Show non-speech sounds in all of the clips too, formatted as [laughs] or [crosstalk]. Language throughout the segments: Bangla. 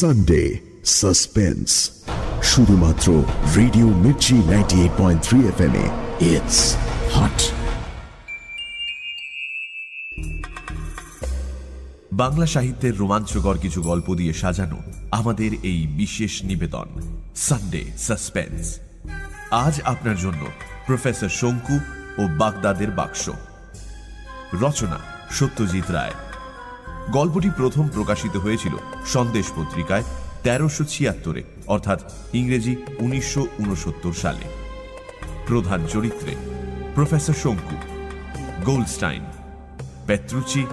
সানডে সাসপেন্স শুধুমাত্র radio Mirchi ninety eight point three F M it's hot Bangla সাহিত্যের রোমাঞ্চকর কিছু গল্প দিয়ে সাজানো আমাদের এই বিশেষ নিবেদন সানডে সাসপেন্স আজ আপনার জন্য প্রফেসর শঙ্কু ও বাগদাদের বাক্স। রচনা সত্যজিৎ রায়। গল্পটি প্রথম প্রকাশিত হয়েছিল সন্দেশ পত্রিকায় তেরোশো ছিয়াত্তরে, অর্থাৎ ইংরেজি উনিশশো উনসত্তর সালে। প্রধান চরিত্রে প্রফেসর শঙ্কু গোল্ডস্টাইন পেত্রুচি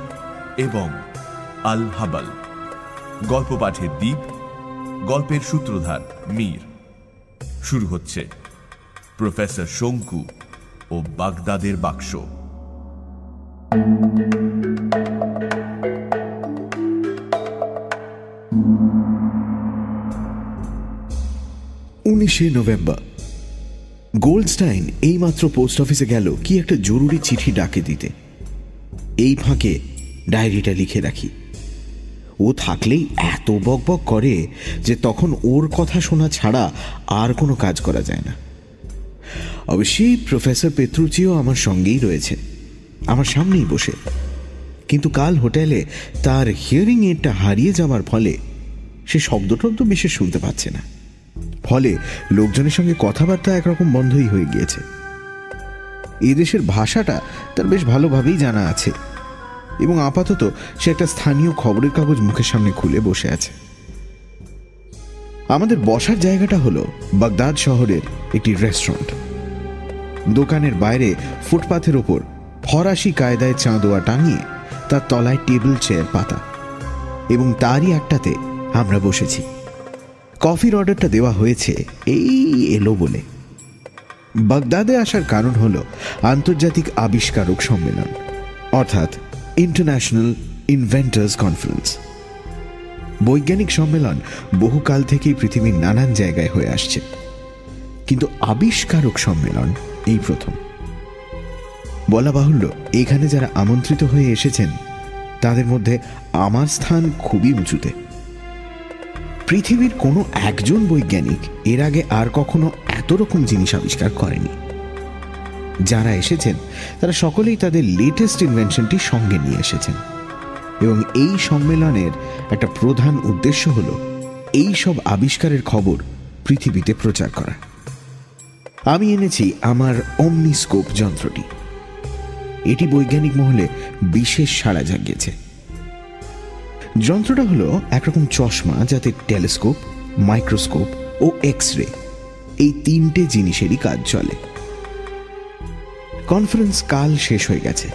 এবং আল হাবাল। গল্প পাঠের দ্বীপ, গল্পের সূত্রধার মীর। শুরু হচ্ছে প্রফেসর শঙ্কু ও বাগদাদের বাক্স। উনিশে নভেম্বর। গোল্ডস্টাইন এইমাত্র পোস্ট অফিসে গেল কি একটা জরুরি চিঠি ডাকে দিতে। এই ফাঁকে ডায়েরিটা লিখে রাখি। ও থাকলেই এত বকবক করে যে তখন ওর কথা শোনা ছাড়া আর কোনো কাজ করা যায় না। অবশ্যই প্রফেসর পেত্রুচিও আমার সঙ্গেই রয়েছে। আমার সামনেই বসে। কিন্তু কাল হোটেলে তার হিয়ারিং এডটা হারিয়ে যাওয়ার ফলে সে শব্দটব্দ বিশেষ শুনতে পাচ্ছে না। ফলে লোকজনের সঙ্গে কথাবার্তা একরকম বন্ধই হয়ে গিয়েছে। এই দেশের ভাষাটা তার বেশ ভালোভাবেই জানা আছে এবং আপাতত সে একটা স্থানীয় খবরের কাগজ মুখের সামনে খুলে বসে আছে। আমাদের বসার জায়গাটা হলো বাগদাদ শহরের একটি রেস্টুরেন্ট দোকানের বাইরে ফুটপাথের ওপর ফরাসি কায়দায় চাঁদোয়া টাঙিয়ে তার তলায় টেবিল চেয়ার পাতা এবং তারই একটাতে আমরা বসেছি। কফির অর্ডারটা দেওয়া হয়েছে। এই এলো বলে। বাগদাদে আসার কারণ হল আন্তর্জাতিক আবিষ্কারক সম্মেলন, অর্থাৎ ইন্টারন্যাশনাল ইনভেন্টার্স কনফারেন্স বৈজ্ঞানিক সম্মেলন বহুকাল থেকেই পৃথিবীর নানান জায়গায় হয়ে আসছে। কিন্তু আবিষ্কারক সম্মেলন এই প্রথম। বলা বাহুল্য, এখানে যারা আমন্ত্রিত হয়ে এসেছেন, তাদের মধ্যে আমার স্থান খুবই উঁচুতে। পৃথিবীর কোনো একজন বৈজ্ঞানিক এর আগে আর কখনো এত রকম জিনিস আবিষ্কার করেনি। যারা এসেছেন, তারা সকলেই তাদের লেটেস্ট ইনভেনশনটি সঙ্গে নিয়ে এসেছেন। এবং এই সম্মেলনের একটা প্রধান উদ্দেশ্য হল এই সব আবিষ্কারের খবর পৃথিবীতে প্রচার করা। আমি এনেছি আমার অমনিস্কোপ যন্ত্রটি। এটি বৈজ্ঞানিক মহলে বিশেষ সাড়া জাগিয়েছে। যন্ত্রটা হলো একরকম চশমা যাতে টেলিস্কোপ, মাইক্রোস্কোপ ও এক্স রে এই তিনটে জিনিসেরই কাজ চলে। কনফারেন্স কাল শেষ হয়ে গেছে।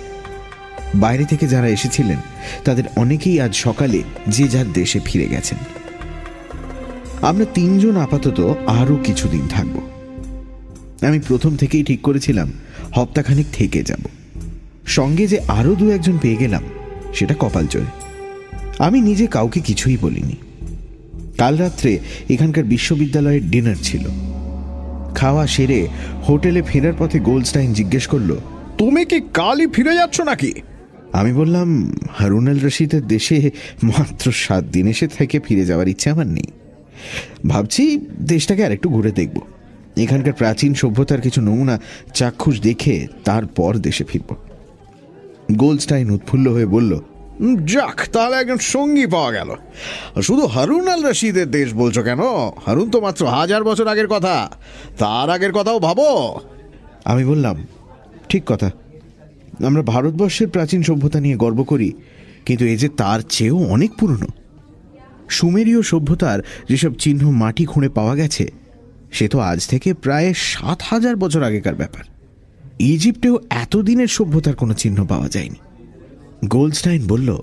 বাইরে থেকে যারা এসেছিলেন, তাদের অনেকেই আজ সকালে যে যার দেশে ফিরে গেছেন। আমরা তিনজন আপাতত আরও কিছুদিন থাকব। আমি প্রথম থেকেই ঠিক করেছিলাম, হপ্তাখানিক থেকে যাব। সঙ্গে যে আরও দু একজন পেয়ে গেলাম, সেটা কপাল চলে আমি নিজে কাউকে কিছুই বলিনি। কাল রাত্রে এখানকার বিশ্ববিদ্যালয়ের ডিনার ছিল। খাওয়া সেরে হোটেলে ফেরার পথে গোল্ডস্টাইন জিজ্ঞেস করল তুমি কি কালই ফিরে যাচ্ছ নাকি? আমি বললাম হারুন আল রশিদের দেশে মাত্র সাত দিন এসে থেকে ফিরে যাওয়ার ইচ্ছে আমার নেই। ভাবছি দেশটাকে আরেকটু ঘুরে দেখব। এখানকার প্রাচীন সভ্যতার কিছু নমুনা চাক্ষুষ দেখে তারপর দেশে ফিরব। গোল্ডস্টাইন উৎফুল্ল হয়ে বলল যাক, তাহলে একজন সঙ্গী পাওয়া গেল। শুধু হারুন আল রশিদের দেশ বলছো কেন? হারুন তো মাত্র হাজার বছর আগের কথা। তার আগের কথাও ভাবো। আমি বললাম, ঠিক কথা। আমরা ভারতবর্ষের প্রাচীন সভ্যতা নিয়ে গর্ব করি, কিন্তু এ যে তার চেয়েও অনেক পুরনো। সুমেরীয় সভ্যতার যেসব চিহ্ন মাটি খুঁড়ে পাওয়া গেছে, সে তো আজ থেকে প্রায় সাত হাজার বছর আগেকার ব্যাপার। ইজিপ্টেও এতদিনের সভ্যতার কোনো চিহ্ন পাওয়া যায়নি। গোল্ডস্টাইন বলল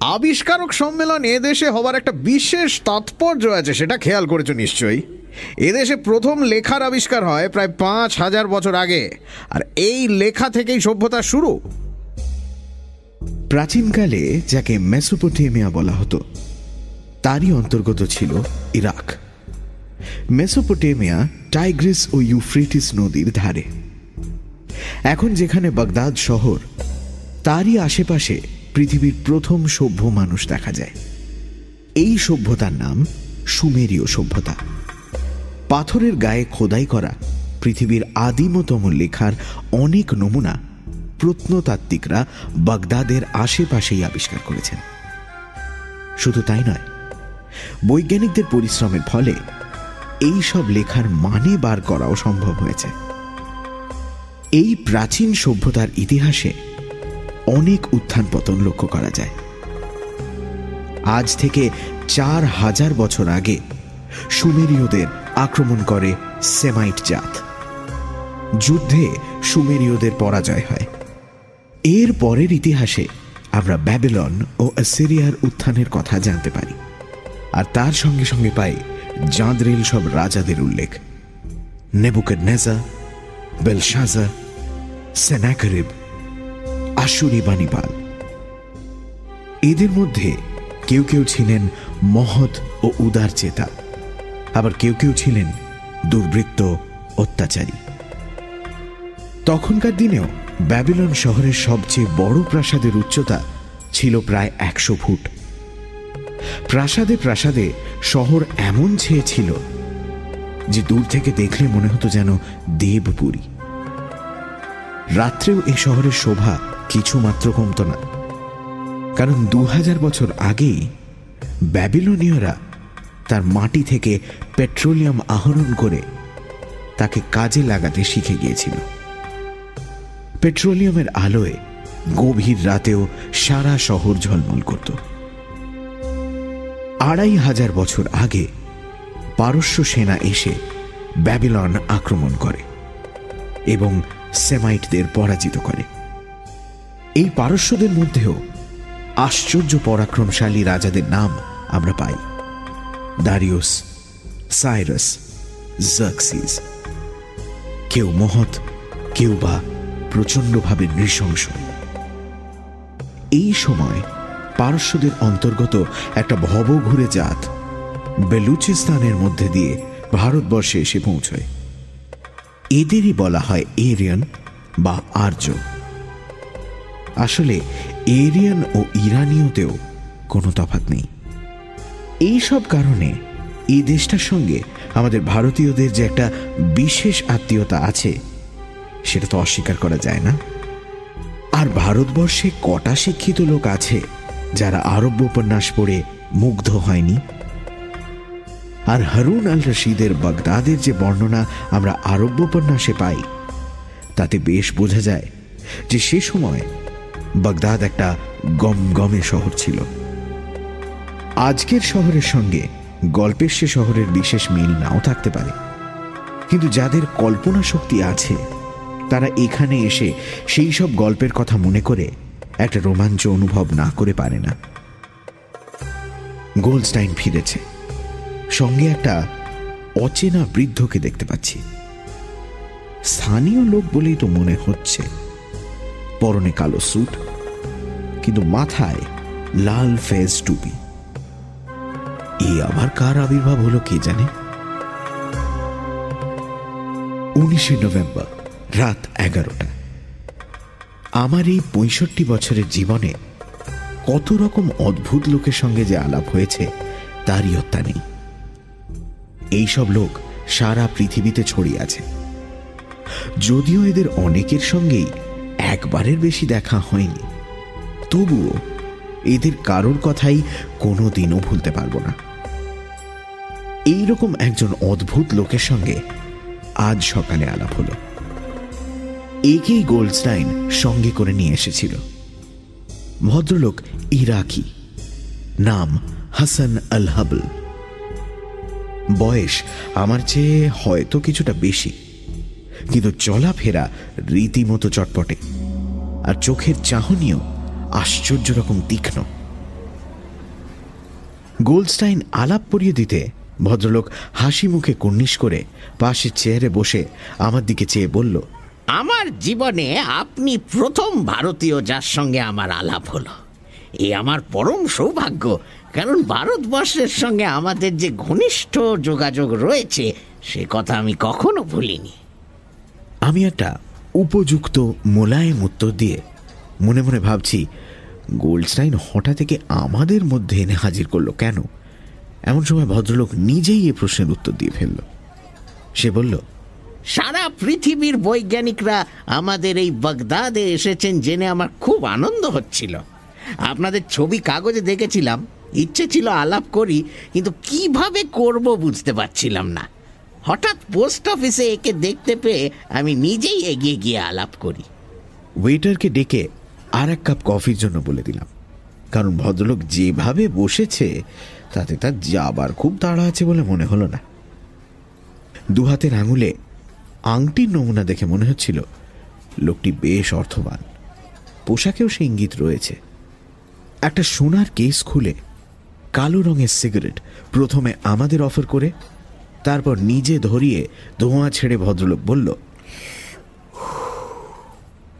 আবিষ্কারক সম্মেলন এদেশে হবার একটা বিশেষ তাৎপর্য আছে সেটা খেয়াল করেছ নিশ্চয়ই? এদেশে প্রথম লেখার আবিষ্কার হয় প্রায় পাঁচ হাজার বছর আগে আর এই লেখা থেকেই সভ্যতা শুরু। প্রাচীনকালে যাকে মেসোপোটেমিয়া বলা হতো তারই অন্তর্গত ছিল ইরাক। মেসোপোটেমিয়া টাইগ্রিস ও ইউফ্রেটিস নদীর ধারে। এখন যেখানে বাগদাদ শহর তারই আশেপাশে পৃথিবীর প্রথম সভ্য মানুষ দেখা যায়। এই সভ্যতার নাম সুমেরীয় সভ্যতা। পাথরের গায়ে খোদাই করা পৃথিবীর আদিমতম লেখার অনেক নমুনা প্রত্নতাত্ত্বিকরা বাগদাদের আশেপাশেই আবিষ্কার করেছেন। শুধু তাই নয়, বৈজ্ঞানিকদের পরিশ্রমের ফলে এই সব লেখার মানে বার করাও সম্ভব হয়েছে। এই প্রাচীন সভ্যতার ইতিহাসে অনেক উত্থান পতন লক্ষ্য করা যায়। আজ থেকে চার হাজার বছর আগে সুমেরীয়দের আক্রমণ করে সেমাইট জাত। যুদ্ধে সুমেরীয়দের পরাজয় হয়। এর পরের ইতিহাসে আমরা ব্যাবিলন ও অ্যাসিরিয়ার উত্থানের কথা জানতে পারি। আর তার সঙ্গে সঙ্গে পাই জাঁদরেল সব রাজাদের উল্লেখ। নেবুকের নেজা বেলশাজা সেনাকরিব আশুরি বাণীপাল এদের মধ্যে কেউ কেউ ছিলেন মহৎ ও উদার চেতা আবার কেউ কেউ ছিলেন দুর্বৃত্ত, অত্যাচারী। তখনকার দিনেও ব্যাবিলন শহরের সবচেয়ে বড় প্রাসাদের উচ্চতা ছিল প্রায় একশো ফুট। প্রাসাদে প্রাসাদে শহর এমন ছেয়ে ছিল যে দূর থেকে দেখলে মনে হতো যেন দেবপুরী। রাত্রেও এই শহরের শোভা কিছু মাত্র কমত না। কারণ দু হাজার বছর আগেই ব্যাবিলনীয়রা তার মাটি থেকে পেট্রোলিয়াম আহরণ করে তাকে কাজে লাগাতে শিখে গিয়েছিল। পেট্রোলিয়ামের আলোয় গভীর রাতেও সারা শহর ঝলমল করত। আড়াই হাজার বছর আগে পারস্য সেনা এসে ব্যাবিলন আক্রমণ করে এবং সেমাইটদের পরাজিত করে। এই পারস্যদের মধ্যেও আশ্চর্য পরাক্রমশালী রাজাদের নাম আমরা পাই। Darius Cyrus, জার্কসিস। কেউ মহৎ, কেউ বা প্রচণ্ডভাবে নৃশংস। এই সময় পারস্যদের অন্তর্গত একটা ভবঘুরে জাত বেলুচিস্তানের মধ্যে দিয়ে ভারতবর্ষে এসে পৌঁছয়। এদেরই বলা হয় এরিয়ান বা আর্য। আসলে এরিয়ান ও ইরানীয়তেও কোনো তফাত নেই। এই সব কারণে এই দেশটার সঙ্গে আমাদের ভারতীয়দের যে একটা বিশেষ আত্মীয়তা আছে, সেটা তো অস্বীকার করা যায় না। আর ভারতবর্ষে কটা শিক্ষিত লোক আছে যারা আরব্য উপন্যাস পড়ে মুগ্ধ হয়নি? আর হারুন আল রশিদের বাগদাদের যে বর্ণনা আমরা আরব্য উপন্যাসে পাই, তাতে বেশ বোঝা যায় যে সে সময় বাগদাদ একটা গমগমে শহর ছিল। আজকের শহরের সঙ্গে গল্পের সে শহরের বিশেষ মিল নাও থাকতে পারে। কিন্তু যাদের কল্পনা শক্তি আছে, তারা এখানে এসে সেই সব গল্পের কথা মনে করে একটা রোমাঞ্চ অনুভব না করে পারে না। গোলস্টাইন ফিরেছে। সঙ্গে একটা অচেনা বৃদ্ধকে দেখতে পাচ্ছি। স্থানীয় লোক বলেই তো মনে হচ্ছে। পরনে কালো স্যুট কিন্তু মাথায় লাল ফেজ টুপি। এই আবার কার আবির্ভাব হলো কে জানে? উনিশে নভেম্বর, রাত এগারোটা। আমার এই পঁয়ষট্টি বছরের জীবনে কত রকম অদ্ভুত লোকের সঙ্গে যে আলাপ হয়েছে, তারই হত্যা নেই। এইসব লোক সারা পৃথিবীতে ছড়িয়ে আছে। যদিও এদের অনেকের সঙ্গেই একবারের বেশি দেখা হয়নি। তবুও এদের কারোর কথাই কোনো দিনও ভুলতে পারব না। এইরকম একজন অদ্ভুত লোকের সঙ্গে আজ সকালে আলাপ হলো। একেই গোল্ডস্টাইন সঙ্গে করে নিয়ে এসেছিল। ভদ্রলোক ইরাকি, নাম হাসান আল হাবল। বয়স আমার চেয়ে হয়তো কিছুটা বেশি, কিন্তু চলাফেরা রীতিমতো চটপটে। আর চোখের চাহনিও আশ্চর্য রকম তীক্ষ্ণ। গোল্ডস্টাইন আলাপ পরিয়ে দিতে ভদ্রলোক হাসি মুখে কর্নিশ করে পাশের চেয়ারে বসে আমার দিকে চেয়ে বলল আমার জীবনে আপনি প্রথম ভারতীয় যার সঙ্গে আমার আলাপ হলো। এ আমার পরম সৌভাগ্য কারণ ভারতবর্ষের সঙ্গে আমাদের যে ঘনিষ্ঠ যোগাযোগ রয়েছে সে কথা আমি কখনো ভুলিনি। আমি একটা উপযুক্ত মোলায়েম উত্তর দিয়ে মনে মনে ভাবছি, গোল্ডস্টাইন হঠাৎ থেকে আমাদের মধ্যে এনে হাজির করল কেন? এমন সময় ভদ্রলোক নিজেই এ প্রশ্নের উত্তর দিয়ে ফেলল। সে বলল, সারা পৃথিবীর বৈজ্ঞানিকরা আমাদের এই বাগদাদে এসেছেন জেনে আমার খুব আনন্দ হচ্ছিল। আপনাদের ছবি কাগজে দেখেছিলাম, ইচ্ছে ছিল আলাপ করি, কিন্তু কীভাবে করব বুঝতে পারছিলাম না। হঠাৎ পোস্ট অফিসে একে দেখতে পেয়ে আমি নিজেই এগিয়ে গিয়ে আলাপ করি। ওয়েটারকে ডেকে আর এক কাপ কফির জন্য বলে দিলাম। কারণ ভদ্রলোক যেভাবে বসেছে, তাতে তার যাবার খুব তাড়া আছে বলে মনে হলো না। দু হাতের আঙুলে আংটির নমুনা দেখে মনে হচ্ছিল, লোকটি বেশ অর্থবান। পোশাকেও সে ইঙ্গিত রয়েছে। একটা সোনার কেস খুলে কালো রঙের সিগারেট প্রথমে আমাদের অফার করে, তারপর নিজে ধরিয়ে ধোঁয়া ছেড়ে ভদ্রলোক বলল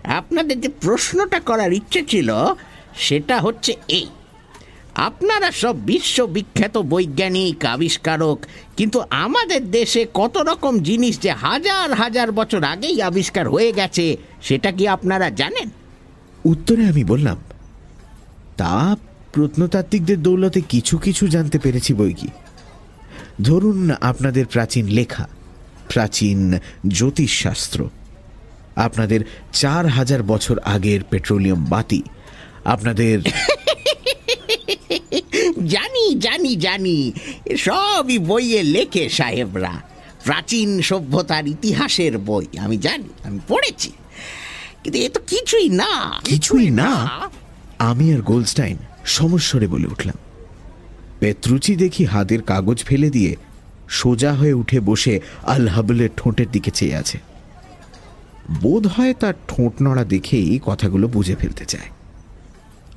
আপনাদের যে প্রশ্নটা করার ইচ্ছে ছিল, সেটা হচ্ছে এই। আপনারা সব বিশ্ববিখ্যাত বৈজ্ঞানিক, আবিষ্কারক, কিন্তু আমাদের দেশে কত রকম জিনিস যে হাজার হাজার বছর আগেই আবিষ্কার হয়ে গেছে, সেটা কি আপনারা জানেন? উত্তরে আমি বললাম, তা প্রত্নতাত্ত্বিকদের দৌলতে কিছু কিছু জানতে পেরেছি বই কি। ধরুন আপনাদের প্রাচীন লেখা, প্রাচীন জ্যোতিষশাস্ত্র। আপনাদের চার হাজার বছর আগের পেট্রোলিয়াম বাতি। আপনাদের [laughs] জানি জানি জানি। সবই বইয়ে লেখে সাহেবরা। প্রাচীন সভ্যতার ইতিহাসের বই। আমি জানি আমি পড়েছি। কিন্তু এ তো কিছুই না। কিছুই না? আমি আর গোলস্টাইন সমস্বরে বলে উঠলাম। পেত্রুচি দেখি হাতের কাগজ ফেলে দিয়ে সোজা হয়ে উঠে বসে আল হাবলের ঠোঁটের দিকে চেয়ে আছে। বোধ হয় তার ঠোঁট নড়া দেখেই কথাগুলো বুঝে ফেলতে চায়।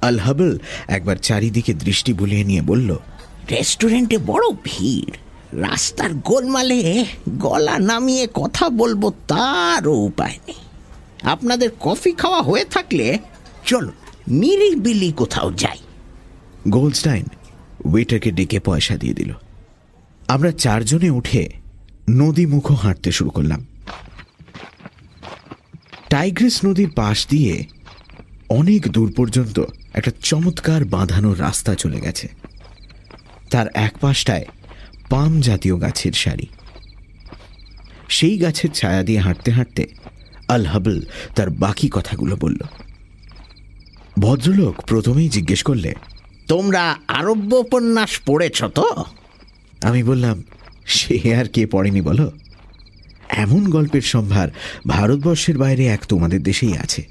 আল হাবল একবার চারিদিকে দৃষ্টি বুলিয়ে নিয়ে বলল রেস্টুরেন্টে বড় ভিড়। রাস্তার গোলমালে গলা নামিয়ে কথা বলব তারও উপায় নেই। আপনাদের কফি খাওয়া হয়ে থাকলে চলুন নিরিবিলি কোথাও যাই। গোল্ডস্টাইন ওয়েটারকে ডেকে পয়সা দিয়ে দিল। আমরা চারজনে উঠে নদী মুখ হাঁটতে শুরু করলাম। টাইগ্রিস নদীর পাশ দিয়ে অনেক দূর পর্যন্ত একটা চমৎকার বাঁধানো রাস্তা চলে গেছে। তার এক পাশটায় পাম জাতীয় গাছের সারি। সেই গাছের ছায়া দিয়ে হাঁটতে হাঁটতে আল হাবল তার বাকি কথাগুলো বলল। ভদ্রলোক প্রথমেই জিজ্ঞেস করলে, তোমরা আরব্য উপন্যাস পড়েছ তো? আমি বললাম, সে আর কে পড়েনি বলো? এমন গল্পের সম্ভার ভারতবর্ষের বাইরে এক তোমাদের দেশেই আছে।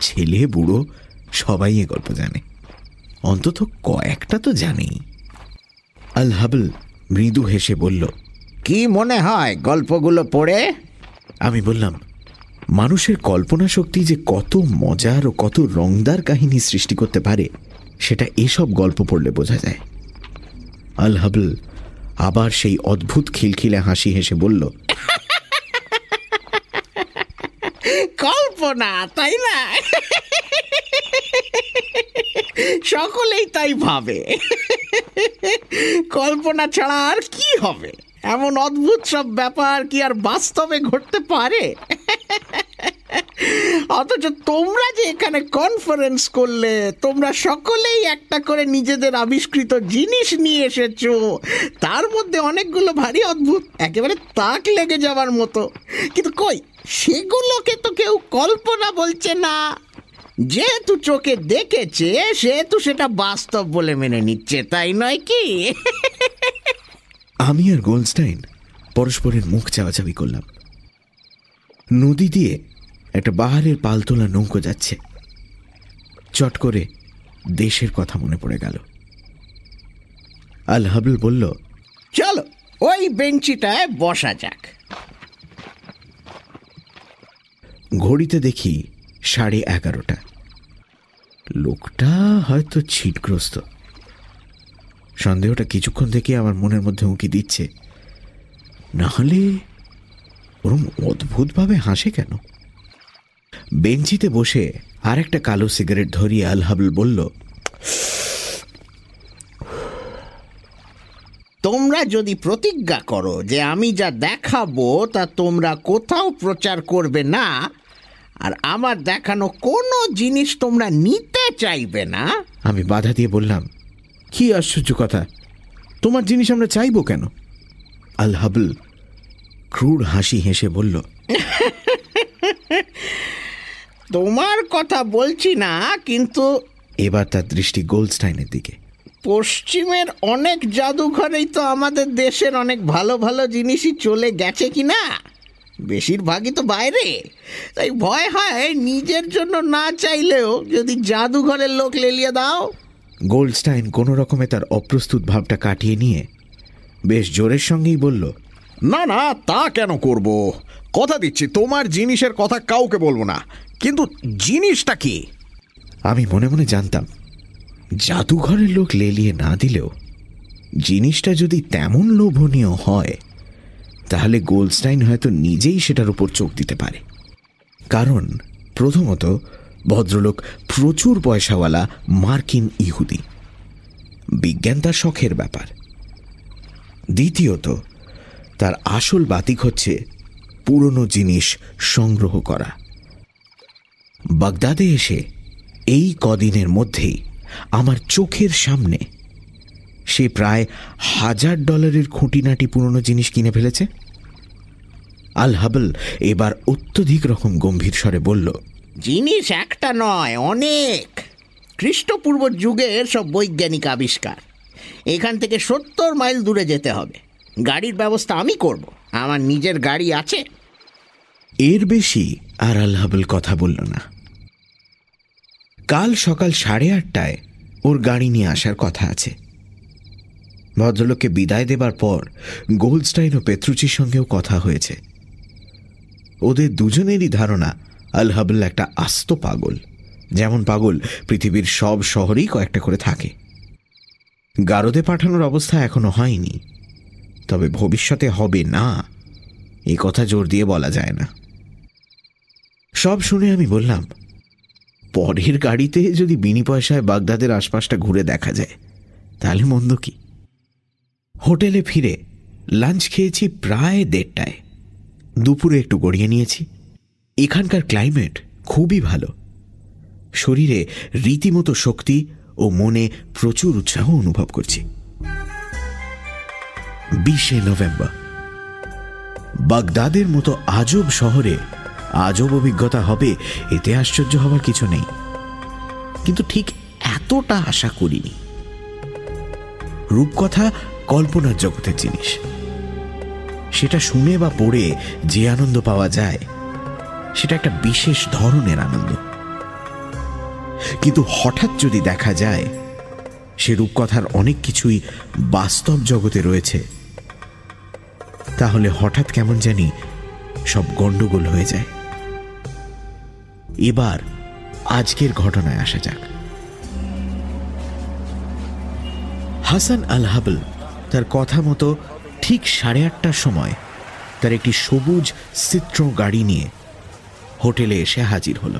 ছেলে বুড়ো সবাই এ গল্প জানে। অন্তত কয়েকটা তো জানেই। আল হাবল মৃদু হেসে বলল কি মনে হয় গল্পগুলো পড়ে? আমি বললাম মানুষের কল্পনা শক্তি যে কত মজার ও কত রংদার কাহিনী সৃষ্টি করতে পারে সেটা এসব গল্প পড়লে বোঝা যায়। আল হাবল আবার সেই অদ্ভুত খিলখিলে হাসি হেসে বলল কল্পনা তাই না? সকলেই তাই ভাবে। কল্পনা ছাড়া আর কি হবে? এমন অদ্ভুত সব ব্যাপার কি আর বাস্তবে ঘটতে পারে? অথচ তোমরা যে এখানে কনফারেন্স করলে, তোমরা সকলেই একটা করে নিজেদের আবিষ্কৃত জিনিস নিয়ে এসেছ। তার মধ্যে অনেকগুলো ভারী অদ্ভুত, একেবারে তাক লেগে যাওয়ার মতো। কিন্তু কই, সেগুলোকে তো কেউ কল্পনা বলছে না। যেহেতু চোখে দেখেছে, সেহেতু সেটা বাস্তব বলে মেনে নিচ্ছে, তাই নয় কি? আমি আর গোলস্টাইন পরস্পরের মুখ চাওয়াচাবি করলাম। নদী দিয়ে একটা বাহারের পালতোলা নৌকো যাচ্ছে। চট করে দেশের কথা মনে পড়ে গেল। আল হাবল বলল, চলো, ওই বেঞ্চিটায় বসা যাক। ঘড়িতে দেখি সাড়ে এগারোটা। লোকটা হয়তো ছিটগ্রস্ত। সন্দেহটা কিছুক্ষণ থেকে আমার মনের মধ্যে উঁকি দিচ্ছে। না হলে ওরম অদ্ভুতভাবে হাসে কেন? বেঞ্চিতে বসে আর একটা কালো সিগারেট ধরিয়ে আল হাবল বলল তোমরা যদি প্রতিজ্ঞা করো যে আমি যা দেখাবো তা তোমরা কোথাও প্রচার করবে না আর আমার দেখানো কোনো জিনিস তোমরা নিতে চাইবে না। আমি বাধা দিয়ে বললাম কি আশ্চর্য কথা? তোমার জিনিস আমরা চাইব কেন? আল হাবল ক্রুর হাসি হেসে বলল [laughs] তোমার কথা বলছি না কিন্তু এবার তার দৃষ্টি গোল্ডস্টাইনের দিকে। পশ্চিমের অনেক জাদুঘরেই তো আমাদের দেশের অনেক ভালো ভালো জিনিসই চলে গেছে কি না বেশিরভাগই তো বাইরে। তাই ভয় হয় নিজের জন্য না চাইলেও যদি জাদুঘরের লোক লেলিয়ে দাও। গোল্ডস্টাইন কোনো রকমে তার অপ্রস্তুত ভাবটা কাটিয়ে নিয়ে বেশ জোরের সঙ্গেই বলল না না তা কেন করব? কথা দিচ্ছি তোমার জিনিসের কথা কাউকে বলব না। কিন্তু জিনিসটা কি? আমি মনে মনে জানতাম জাদুঘরের লোক লেলিয়ে না দিলেও জিনিসটা যদি তেমন লোভনীয় হয় তাহলে গোল্ডস্টাইন হয়তো নিজেই সেটার উপর চোখ দিতে পারে। কারণ প্রথমত ভদ্রলোক প্রচুর পয়সাওয়ালা মার্কিন ইহুদি। বিজ্ঞান তার শখের ব্যাপার। দ্বিতীয়ত, তার আসল বাতিক হচ্ছে পুরনো জিনিস সংগ্রহ করা। বাগদাদে এসে এই কদিনের মধ্যেই আমার চোখের সামনে সে প্রায় হাজার ডলারের খুঁটিনাটি পুরনো জিনিস কিনে ফেলেছে। আল হাবল এবার অত্যধিক রকম গম্ভীর স্বরে বলল জিনিস একটা নয়, অনেক। খ্রিস্টপূর্ব যুগের সব বৈজ্ঞানিক আবিষ্কার। এখান থেকে সত্তর মাইল দূরে যেতে হবে। গাড়ির ব্যবস্থা আমি করব। আমার নিজের গাড়ি আছে। এর বেশি আর আল হাবল কথা বলল না। কাল সকাল সাড়ে আটটায় ওর গাড়ি নিয়ে আসার কথা আছে। ভদ্রলোককে বিদায় দেবার পর গোল্ডস্টাইন ও পেত্রুচির সঙ্গেও কথা হয়েছে। ওদের দুজনেরই ধারণা আল হাবল একটা আস্ত পাগল। যেমন পাগল পৃথিবীর সব শহরেই কয়েকটা করে থাকে। গারদে পাঠানোর অবস্থা এখনও হয়নি। তবে ভবিষ্যতে হবে না। এ কথা জোর দিয়ে বলা যায় না। সব শুনে আমি বললাম, পরের গাড়িতে যদি বিনি পয়সায় বাগদাদের আশপাশটা ঘুরে দেখা যায়, তাহলে মন্দ কি? হোটেলে ফিরে লাঞ্চ খেয়েছি প্রায় দেড়টায়। দুপুরে একটু গড়িয়ে নিয়েছি। এখানকার ক্লাইমেট খুবই ভালো। শরীরে রীতিমতো শক্তি ও মনে প্রচুর উৎসাহ অনুভব করছি। বিশে নভেম্বর। বাগদাদের মতো আজব শহরে আজব অভিজ্ঞতা হবে, এতে আশ্চর্য হবার কিছু নেই। কিন্তু ঠিক এতটা আশা করিনি। রূপকথা কল্পনার জগতের জিনিস। সেটা শুনে বা পড়ে যে আনন্দ পাওয়া যায় সেটা একটা বিশেষ ধরনের আনন্দ। কিন্তু হঠাৎ যদি দেখা যায়, সে রূপকথার অনেক কিছুই বাস্তব জগতে রয়েছে, তাহলে হঠাৎ কেমন জানি সব গন্ডগোল হয়ে যায়। এবার আজকের ঘটনায় আসা যাক। হাসান আল হাবল তার কথা মতো ঠিক সাড়ে আটটার সময় তার একটি সবুজ চিত্র গাড়ি নিয়ে হোটেলে এসে হাজির হল।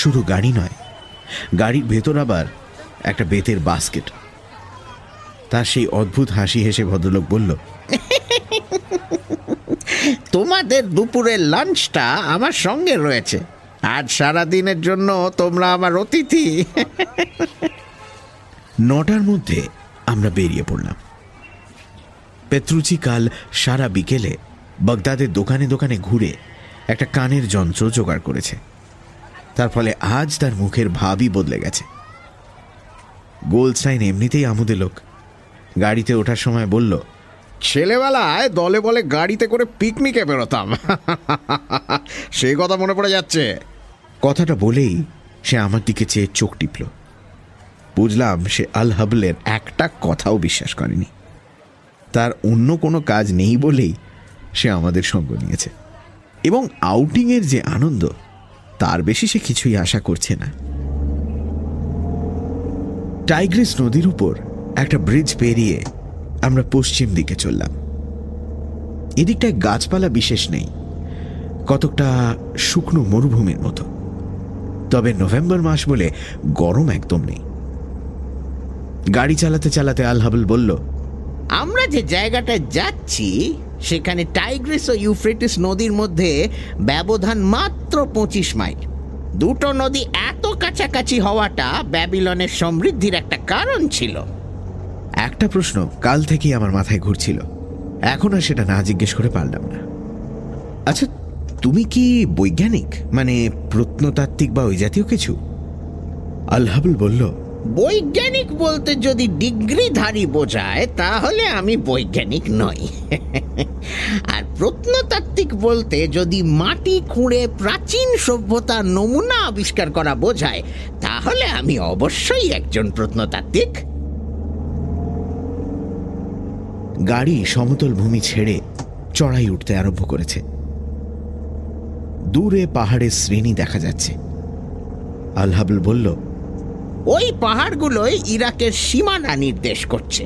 শুধু গাড়ি নয়, গাড়ির ভেতর আবার একটা বেতের বাস্কেট তার সেই অদ্ভুত হাসি হেসে ভদ্রলোক বলল, তোমাদের দুপুরের লাঞ্চটা আমার সঙ্গে রয়েছে। আজ সারা দিনের জন্য তোমরা আমার অতিথি। নটার মধ্যে আমরা বেরিয়ে পড়লাম। পেত্রুচি কাল সারা বিকেলে বাগদাদের দোকানে দোকানে ঘুরে একটা কানের যন্ত্র জোগাড় করেছে। তার ফলে আজ তার মুখের ভাবই বদলে গেছে। গোলস্টাইন এমনিতেই আমুদে লোক। গাড়িতে ওঠার সময় বলল ছেলেবেলায় দলে বলে গাড়িতে করে পিকনিকে বেরোতাম। [laughs] সেই কথা মনে পড়ে যাচ্ছে। কথাটা বলেই সে আমার দিকে চেয়ে চোখ টিপল। বুঝলাম সে আল হাবলের একটা কথাও বিশ্বাস করেনি। তার অন্য কোনো কাজ নেই বলেই সে আমাদের সঙ্গ নিয়েছে। এবং আউটিংয়ের যে আনন্দ, তার বেশি সে কিছুই আশা করছে না। টাইগ্রিস নদীর উপর একটা ব্রিজ পেরিয়ে আমরা পশ্চিম দিকে চললাম। এদিকটায় গাছপালা বিশেষ নেই, কতকটা শুকনো মরুভূমির মতো। তবে নভেম্বর মাস বলে গরম একদম নেই। গাড়ি চালাতে চালাতে আলহাবুল বলল, আমরা যে জায়গাটায় যাচ্ছি সেখানে টাইগ্রিস ও ইউফ্রেটিস নদীর মধ্যে ব্যবধান মাত্র পঁচিশ মাইল। দুটো নদী এত কাছাকাছি হওয়াটা ব্যাবিলনের সমৃদ্ধির একটা কারণ ছিল। একটা প্রশ্ন কাল থেকেই আমার মাথায় ঘুরছিল। এখন আর সেটা না জিজ্ঞেস করে পারলাম না। আচ্ছা তুমি কি বৈজ্ঞানিক? মানে প্রত্নতাত্ত্বিক বা ওই জাতীয় কিছু? আলহাবুল বলল বৈজ্ঞানিক বলতে যদি ডিগ্রিধারী বোঝায়, তাহলে আমি বৈজ্ঞানিক নই। [laughs] আর প্রত্নতাত্ত্বিক বলতে যদি মাটি খুঁড়ে প্রাচীন সভ্যতার নমুনা আবিষ্কার করা বোঝায়, তাহলে আমি অবশ্যই একজন প্রত্নতাত্ত্বিক। গাড়ি সমতল ভূমি ছেড়ে চড়াই উঠতে আরম্ভ করেছে। দূরে পাহাড়ের শ্রেণি দেখা যাচ্ছে। আলহাবুল বলল ওই পাহাড়গুলোই ইরাকের সীমানা নির্দেশ করছে।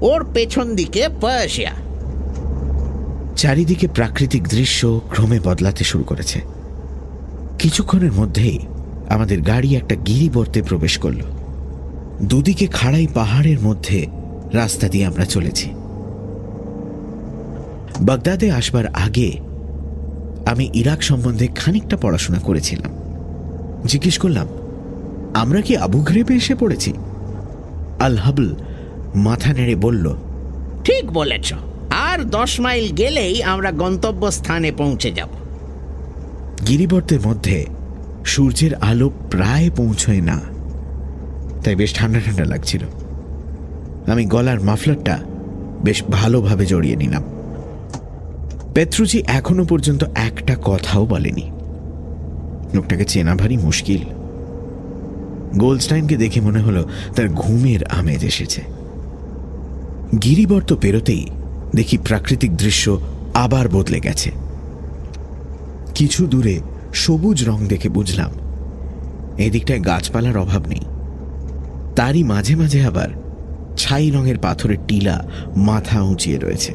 ওর পেছন দিকে পার্সিয়া চারিদিকে প্রাকৃতিক দৃশ্য ক্রমে বদলাতে শুরু করেছে। কিছুক্ষণের মধ্যেই আমাদের গাড়ি একটা গিরিবর্তে প্রবেশ করল। দুদিকে খাড়াই পাহাড়ের মধ্যে রাস্তা দিয়ে আমরা চলেছি। বাগদাদে আসবার আগে আমি ইরাক সম্বন্ধে খানিকটা পড়াশোনা করেছিলাম। জিজ্ঞেস করলাম আমরা কি আবু ঘ্রেবে এসে পড়েছি? আল হাবল মাথা নেড়ে বলল ঠিক বলেছ। আর দশ মাইল গেলেই আমরা গন্তব্যস্থানে পৌঁছে যাব। গিরিবর্তের মধ্যে সূর্যের আলো প্রায় পৌঁছয় না। তাই বেশ ঠান্ডা ঠান্ডা লাগছিল। আমি গলার মাফলারটা বেশ ভালোভাবে জড়িয়ে নিলাম। পেত্রুজি এখনও পর্যন্ত একটা কথাও বলেনি। লোকটাকে চেনা ভারী মুশকিল। গোল্ডস্টাইনকে দেখে মনে হলো তার ঘুমের আমেজ এসেছে। গিরিবর্ত পেরোতেই দেখি প্রাকৃতিক দৃশ্য আবার বদলে গেছে। কিছু দূরে সবুজ রং দেখে বুঝলাম, এদিকটায় গাছপালার অভাব নেই। তারই মাঝে মাঝে আবার ছাই রঙের পাথরের টিলা মাথা উঁচিয়ে রয়েছে।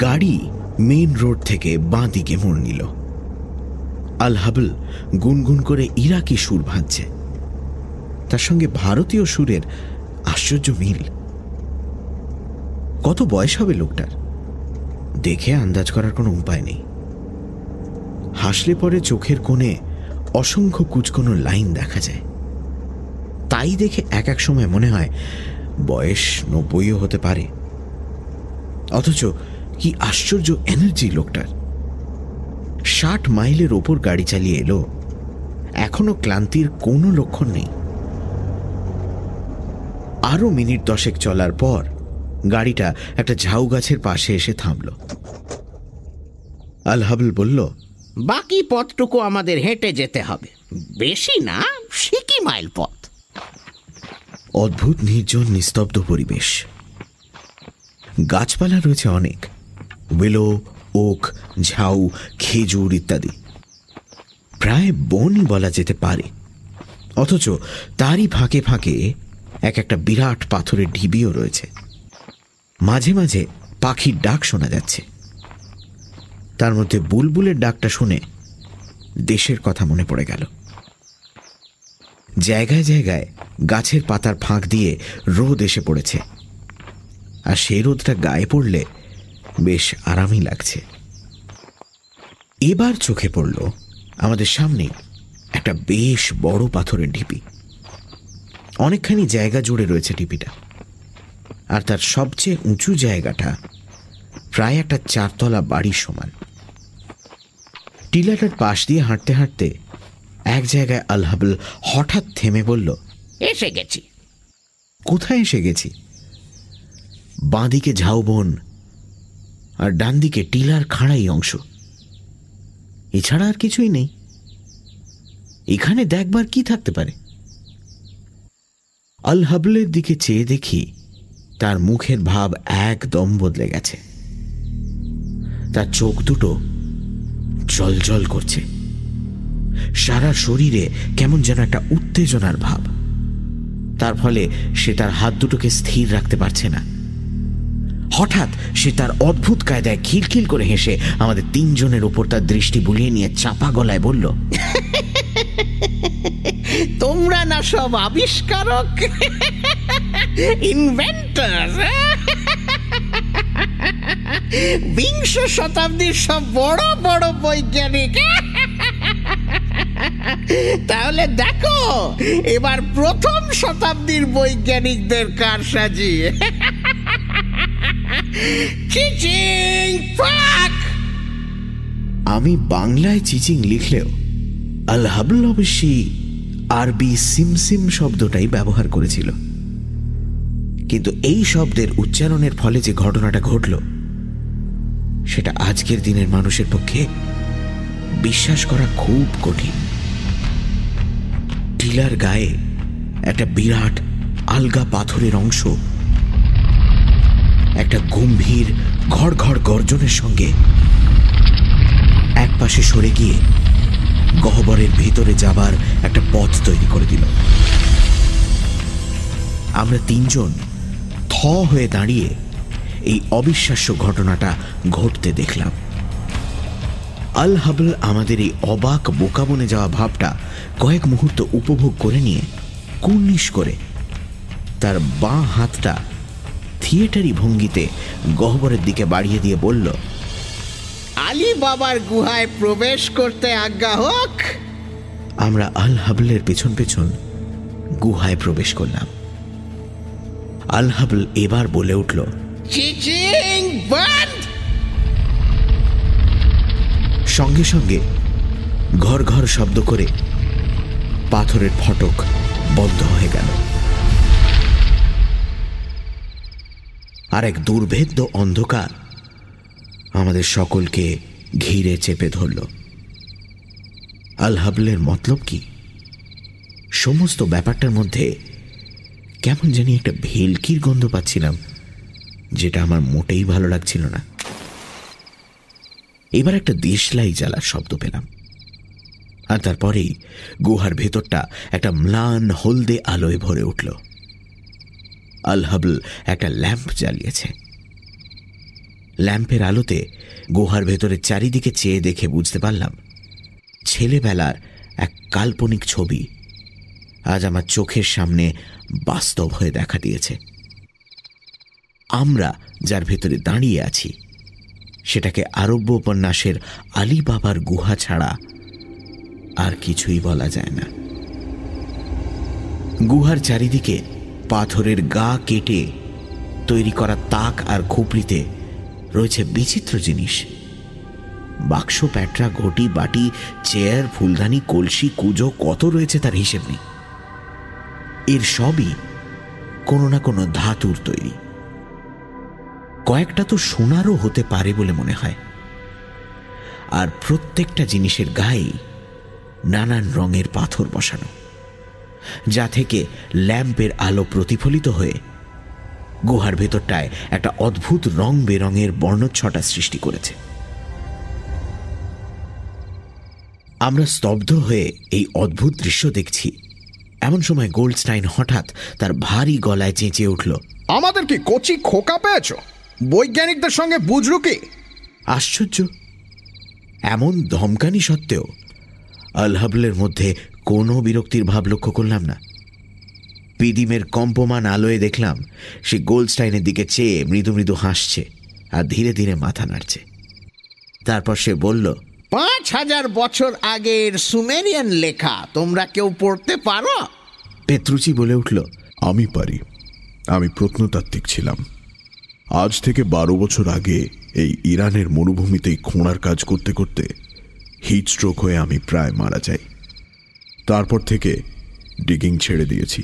গাড়ি মেইন রোড থেকে বাঁ দিকে মোড় নিল। আল হাবল গুনগুন করে ইরাকি সুর ভাঁজছে। তার সঙ্গে ভারতীয় সুরের আশ্চর্য মিল। কত বয়স হবে লোকটার? দেখে আন্দাজ করার কোনো উপায় নেই। হাসলে পরে চোখের কোণে অসংখ্য কুচকোনো লাইন দেখা যায়। তাই দেখে এক এক সময় মনে হয় বয়স নব্বইও হতে পারে। অথচ কি আশ্চর্য এনার্জি লোকটার। ষাট মাইলের ওপর গাড়ি চালিয়ে এলো। এখনও ক্লান্তির কোনো লক্ষণ নেই। আরও মিনিট দশেক চলার পর গাড়িটা একটা ঝাউ গাছের পাশে এসে থামল। আল হাবল বলল বাকি পথটুকু আমাদের হেঁটে যেতে হবে। বেশি না সিকি মাইল পথ। অদ্ভুত নির্জন নিস্তব্ধ পরিবেশ। গাছপালা রয়েছে অনেক। উইলো ওক, ঝাউ, খেজুর ইত্যাদি। প্রায় বনই বলা যেতে পারে। অথচ তারই ফাঁকে ফাঁকে এক একটা বিরাট পাথরের ঢিবিও রয়েছে। মাঝে মাঝে পাখির ডাক শোনা যাচ্ছে। তার মধ্যে বুলবুলের ডাকটা শুনে দেশের কথা মনে পড়ে গেল। জায়গায় জায়গায় গাছের পাতার ফাঁক দিয়ে রোদ এসে পড়েছে। আর সেই রোদটা গায়ে পড়লে বেশ আরামই লাগছে। এবার চোখে পড়ল আমাদের সামনে একটা বেশ বড় পাথরের ঢিপি। অনেকখানি জায়গা জুড়ে রয়েছে ঢিপিটা। আর তার সবচেয়ে উঁচু জায়গাটা প্রায় একটা চারতলা বাড়ির সমান। টিলাটার পাশ দিয়ে হাঁটতে হাঁটতে এক জায়গায় আলহাবল হঠাৎ থেমে বলল, এসে গেছি। কোথায় এসে গেছি? বাঁদিকে ঝাউবন আর ডান দিকে টিলার খাড়াই অংশ। এছাড়া আর কিছুই নেই। এখানে দেখবার কি থাকতে পারে? আল হাবলের দিকে চেয়ে দেখি তার মুখের ভাব একদম বদলে গেছে। তার চোখ দুটো জল করছে। সারা শরীরে কেমন যেন একটা উত্তেজনার ভাব। তার ফলে সে তার হাত দুটোকে স্থির রাখতে পারছে না। হঠাৎ সে তার অদ্ভুত কায়দায় খিলখিল করে হেসে আমাদের তিনজনের ওপর তার দৃষ্টি বুলিয়ে নিয়ে চাপা গলায় বলল, তোমরা না সব আবিষ্কারক? ইনভেন্টার বিংশ শতাব্দীর সব বড় বড় বৈজ্ঞানিক। তাহলে দেখো, এবার প্রথম শতাব্দীর বৈজ্ঞানিকদের কারসাজি। আমি বাংলায় চিচিং লিখলেও আল হাবল অবশ্যই আরবি সিমসিম শব্দটাই ব্যবহার করেছিল। কিন্তু এই শব্দের উচ্চারণের ফলে যে ঘটনাটা ঘটল, সেটা আজকের দিনের মানুষের পক্ষে বিশ্বাস করা খুব কঠিন। টিলার গায়ে একটা বিরাট আলগা পাথরের অংশ একটা গম্ভীর ঘড় ঘড় গর্জনের সঙ্গে একপাশে সরে গিয়ে গহ্বরের ভেতরে যাবার একটা পথ তৈরি করে দিল। আমরা তিনজন থ হয়ে দাঁড়িয়ে এই অবিশ্বাস্য ঘটনাটা ঘটতে দেখলাম। আল হাবল আমাদের এই অবাক বোকা বনে যাওয়া ভাবটা কয়েক মুহূর্ত উপভোগ করে নিয়ে কুর্নিশ করে তার বাঁ হাতটা থিয়েটারি ভঙ্গিতে গহ্বরের দিকে বাড়িয়ে দিয়ে বলল আলী বাবার গুহায় প্রবেশ করতে আজ্ঞা হোক। আমরা আল হাবলের পেছন পেছন গুহায় প্রবেশ করলাম। আল হাবল এবার বলে উঠল সঙ্গে সঙ্গে ঘর ঘর শব্দ করে পাথরের ফটক বন্ধ হয়ে গেল। আর এক দুর্ভেদ্য অন্ধকার আমাদের সকলকে ঘিরে চেপে ধরল। আল হাবলের মতলব কি? সমস্ত ব্যাপারটার মধ্যে কেমন জানি একটা ভেলকির গন্ধ পাচ্ছিলাম, যেটা আমার মোটেই ভালো লাগছিল না। এবার একটা দেশলাই জ্বালার শব্দ পেলাম। আর তারপরেই গুহার ভেতরটা একটা ম্লান হলদে আলোয় ভরে উঠল। আল হাবল একটা ল্যাম্প জ্বালিয়েছে। ল্যাম্পের আলোতে গুহার ভেতরে চারিদিকে চেয়ে দেখে বুঝতে পারলাম, ছেলেবেলার এক কাল্পনিক ছবি আজ আমার চোখের সামনে বাস্তব হয়ে দেখা দিয়েছে। আমরা যার ভেতরে দাঁড়িয়ে আছি, সেটাকে আরব্য উপন্যাসের আলী বাবার গুহা ছাড়া আর কিছুই বলা যায় না। গুহার চারিদিকে পাথরের গা কেটে তৈরি করা তাক আর খুপড়িতে রয়েছে বিচিত্র জিনিস। বাক্স, প্যাটরা, ঘটি, বাটি, চেয়ার, ফুলদানি, কলসি, কুজো, কত রয়েছে তার হিসেব নেই। এর সবই কোনো না কোনো ধাতুর তৈরি। কয়েকটা তো সোনারও হতে পারে বলে মনে হয়। আর প্রত্যেকটা জিনিসের গায়ে নানান রঙের পাথর বসানো। যা থেকে ল্যাম্পের আলো প্রতিফলিত হয়ে গুহার ভেতরটায় একটা অদ্ভুত রং বেরঙের বর্ণচ্ছটা সৃষ্টি করেছে। আমরা স্তব্ধ হয়ে এই অদ্ভুত দৃশ্য দেখছি। এমন সময় গোল্ডস্টাইন হঠাৎ তার ভারী গলায় চেঁচিয়ে উঠল আমাদের কি কচি খোকা পেয়েছ? বৈজ্ঞানিকদের সঙ্গে বুঝলু কি? আশ্চর্য। এমন ধমকানি সত্ত্বেও আলহাবলের মধ্যে কোনো বিরক্তির ভাব লক্ষ্য করলাম না। পিদিমের কম্পমান আলোয় দেখলাম সে গোল্ডস্টাইনের দিকে চেয়ে মৃদু মৃদু হাসছে আর ধীরে ধীরে মাথা নাড়ছে। তারপর সে বলল পাঁচ হাজার বছর আগের সুমেরিয়ান লেখা তোমরা কেউ পড়তে পারো? পেত্রুচি বলে উঠল আমি পারি। আমি প্রত্নতাত্ত্বিক ছিলাম। আজ থেকে বারো বছর আগে এই ইরানের মরুভূমিতেই খোঁড়ার কাজ করতে করতে হিট স্ট্রোক হয়ে আমি প্রায় মারা যাই। তারপর থেকে ডিগিং ছেড়ে দিয়েছি।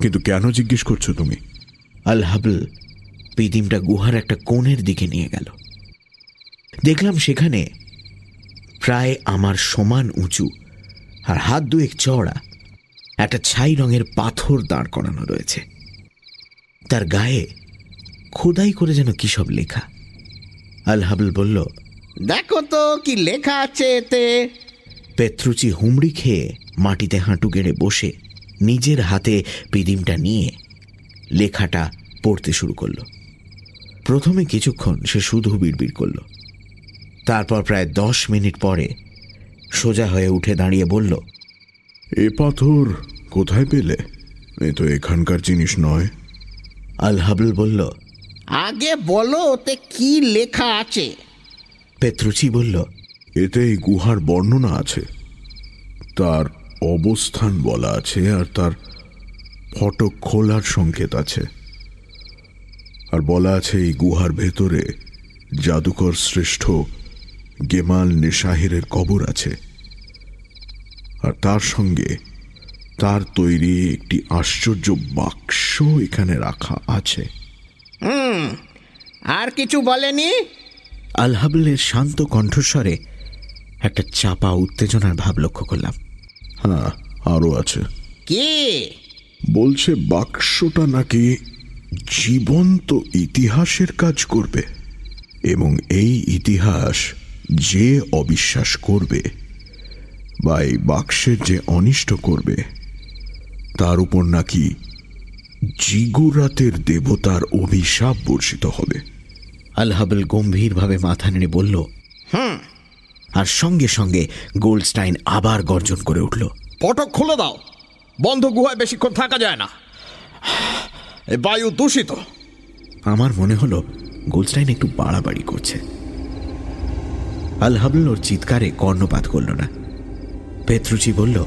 কিন্তু কেন জিজ্ঞেস করছ তুমি? আল হাবল পিদিমটা গুহার একটা কোণের দিকে নিয়ে গেল। দেখলাম সেখানে প্রায় আমার সমান উঁচু আর হাত দুয়েক চওড়া একটা ছাই রঙের পাথর দাঁড় করানো রয়েছে। তার গায়ে খোদাই করে যেন কি সব লেখা। আল হাবল বলল দেখো তো কি লেখা আছে এতে। পেত্রুচি হুমড়ি খেয়ে মাটিতে হাঁটু গেড়ে বসে নিজের হাতে পিদিমটা নিয়ে লেখাটা পড়তে শুরু করল। প্রথমে কিছুক্ষণ সে শুধু বিড়বিড় করল। তারপর প্রায় দশ মিনিট পরে সোজা হয়ে উঠে দাঁড়িয়ে বলল এ পাথর কোথায় পেলে? এ তো এখানকার জিনিস নয়। আল হাবল বলল আগে বলো ওতে কি লেখা আছে। পেত্রুচি বলল এতে এই গুহার বর্ণনা আছে। তার অবস্থান বলা আছে আর তার ফটক খোলার সংকেত আছে। আর বলা আছে এই গুহার ভেতরে জাদুকর শ্রেষ্ঠ গেমাল নেশাহিরের কবর আছে। আর তার সঙ্গে তার তৈরি একটি আশ্চর্য বাক্স এখানে রাখা আছে। আর কিছু বলেনি? আলহাবলের শান্ত কণ্ঠস্বরে একটা চাপা উত্তেজনার ভাব লক্ষ্য করলাম। হ্যাঁ আরও আছে। কি? বলছে বাক্সটা নাকি জীবন্ত ইতিহাসের কাজ করবে এবং এই ইতিহাস যে অবিশ্বাস করবে বা এই বাক্সের যে অনিষ্ট করবে তার উপর নাকি জিগুরাতের দেবতার অভিশাপ বর্ষিত হবে। আলহাবল গম্ভীরভাবে মাথা নেড়ে বলল আর সঙ্গে সঙ্গে গোল্ডস্টাইন আবার গর্জন করে উঠল। ফটক খুলে দাও। বন্ধ গুহায় বেশিক্ষণ থাকা যায় না। এ বায়ু দূষিত। আমার মনে হলো গোল্ডস্টাইন একটু বাড়াবাড়ি করছে। আলহাবল ওর চিৎকারে কর্ণপাত করল না। পেত্রুচি বলল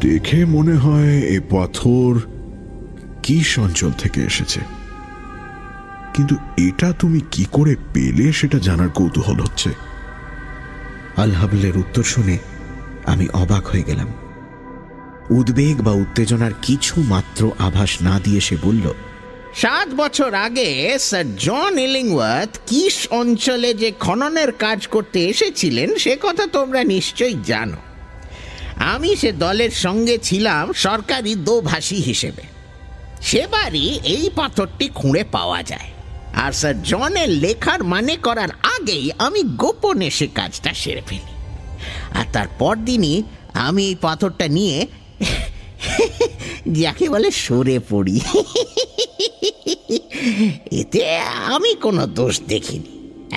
দেখে মনে হয় এ পাথর কিস অঞ্চল থেকে এসেছে। কিন্তু এটা তুমি কি করে পেলে সেটা জানার কৌতূহল হচ্ছে। আলহাবলের উত্তর শুনে আমি অবাক হয়ে গেলাম। উদ্বেগ বা উত্তেজনার কিছু মাত্র আভাস না দিয়ে সে বলল, সাত বছর আগে স্যার জন ইলিংওয়ার্থ কিস অঞ্চলে যে খননের কাজ করতে এসেছিলেন, সে কথা তোমরা নিশ্চয়ই জানো। আমি সে দলের সঙ্গে ছিলাম সরকারি দোভাষী হিসেবে। সেবারই এই পাথরটি খুঁড়ে পাওয়া যায়। আর স্যার, জনের লেখার মানে করার আগেই আমি গোপনে সে কাজটা সেরে ফেলি। আর তার পরদিনই আমি এই পাথরটা নিয়ে যাকে বলে সরে পড়ি। এতে আমি কোনো দোষ দেখিনি,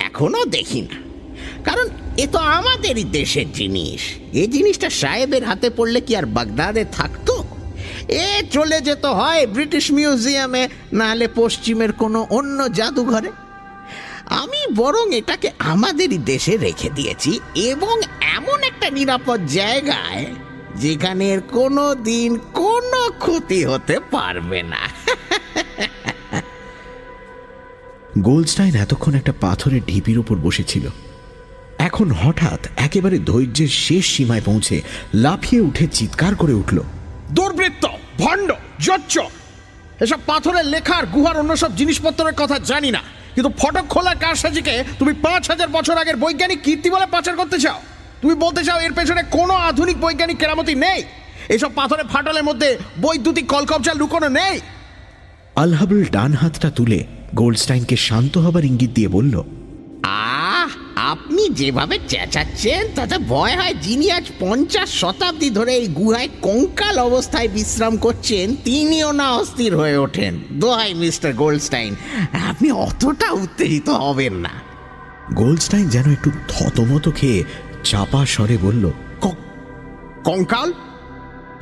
এখনও দেখি না। কারণ এ তো আমাদেরই দেশের জিনিস। এই জিনিসটা সাহেবের হাতে পড়লে কি আর বাগদাদে থাকতো? এ চলে যেত হয় ব্রিটিশ মিউজিয়ামে, নাহলে পশ্চিমের কোনো অন্য জাদুঘরে। আমি বরং এটাকে আমাদেরই দেশে রেখে দিয়েছি এবং এমন একটা নিরাপদ জায়গায় যেখানে কোনো দিন কোনো ক্ষতি হতে পারবে না। [laughs] গোলস্টাইন এতক্ষণ একটা পাথরের ঢিপির উপর বসেছিল। এখন হঠাৎ একেবারে ধৈর্যের শেষ সীমায় পৌঁছে লাফিয়ে উঠে চিৎকার করে উঠল, দুর্বৃত্ত! ভণ্ড জচ্চ এসব পাথরের লেখার গুহার অন্য সব জিনিসপত্রের কথা জানি না। কিন্তু ফটক খোলার কারসাজিকে তুমি পাঁচ হাজার বছর আগের বৈজ্ঞানিক কীর্তি বলে পাচার করতে চাও? তুমি বলতে চাও এর পেছনে কোনো আধুনিক বৈজ্ঞানিক কেরামতি নেই? এসব পাথরের ফাটলের মধ্যে বৈদ্যুতিক কলকবজা লুকোনো নেই? আলহাবল ডান হাতটা তুলে গোল্ডস্টাইনকে শান্ত হবার ইঙ্গিত দিয়ে বলল আহ আপনি যেভাবে চেঁচাচ্ছেন তাতে ভয় হয় যিনি আজ পঞ্চাশ শতাব্দী ধরে এই গুহায় কঙ্কাল অবস্থায় বিশ্রাম করছেন তিনিও না অস্থির হয়ে ওঠেন। দোহাই মিস্টার গোল্ডস্টাইন আপনি অতটা উত্তেজিত হবেন না। গোল্ডস্টাইন যেন একটু থতমত খেয়ে চাপা স্বরে বলল কঙ্কাল?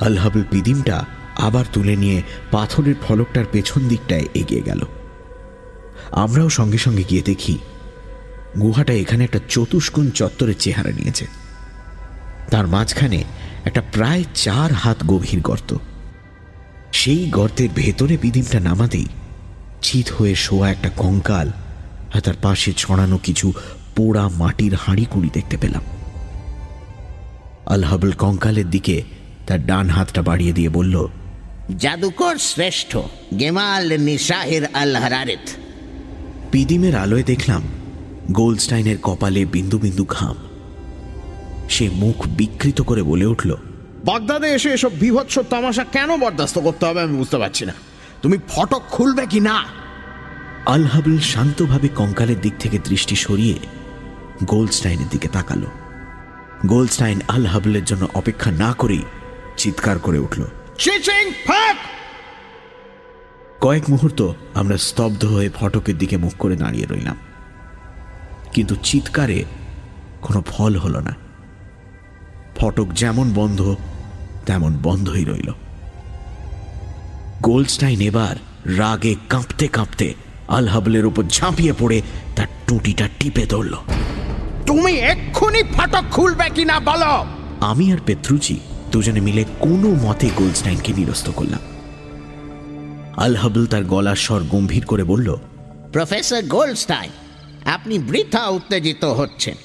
আলহাবল পিদিমটা আবার তুলে নিয়ে পাথরের ফলকটার পেছন দিকটায় এগিয়ে গেল। আমরাও সঙ্গে সঙ্গে গিয়ে দেখি গুহাটা এখানে একটা চতুষ্কোণ চত্বরের চেহারা নিয়েছে। তার মাঝখানে একটা প্রায় চার হাত গভীর গর্ত। সেই গর্তের ভেতরে পিদিমটা নামাতেই চিত হয়ে শোয়া একটা কঙ্কাল আর তার পাশে ছড়ানো কিছু পোড়া মাটির হাঁড়ি কুড়ি দেখতে পেলাম। আলহাবল কঙ্কালের দিকে তার ডান হাতটা বাড়িয়ে দিয়ে বলল জাদুকর শ্রেষ্ঠ গেমাল নিশাহের আল হারারেত পিদিমের আলোয় দেখলাম গোল্ডস্টাইনের কপালে বিন্দু বিন্দু ঘাম। সে মুখ বিকৃত করে বলে উঠল বাগদাদে এসে এসব বিভৎস তামাশা কেন বরদাস্ত করতে হবে আমি বুঝতে পারছি না। তুমি ফটক খুলবে কি না? আলহাবল শান্তভাবে কঙ্কালের দিক থেকে দৃষ্টি সরিয়ে গোল্ডস্টাইনের দিকে তাকালো। গোল্ডস্টাইন আলহাবলের জন্য অপেক্ষা না করেই চিৎকার করে উঠল কয়েক মুহূর্ত আমরা স্তব্ধ হয়ে ফটকের দিকে মুখ করে দাঁড়িয়ে রইলাম। কিন্তু চিৎকারে কোনো ফল হলো না। ফটক যেমন বন্ধ তেমন বন্ধই রইল। গোল্ডস্টাইন এবার রাগে কাঁপতে কাঁপতে আল হাবলের উপর ঝাঁপিয়ে পড়ে তার টুটিটা টিপে ধরল। তুমি এক্ষুনি ফটক খুলবে কিনা বলো? আমি আর পেত্রুচি দুজনে মিলে কোনো মতে গোল্ডস্টাইনকে নিরস্ত করলাম। আলহাবল তার গলার স্বর গম্ভীর করে বলল প্রফেসর গোল্ডস্টাইন আপনি বৃথা উত্তেজিত হচ্ছেন।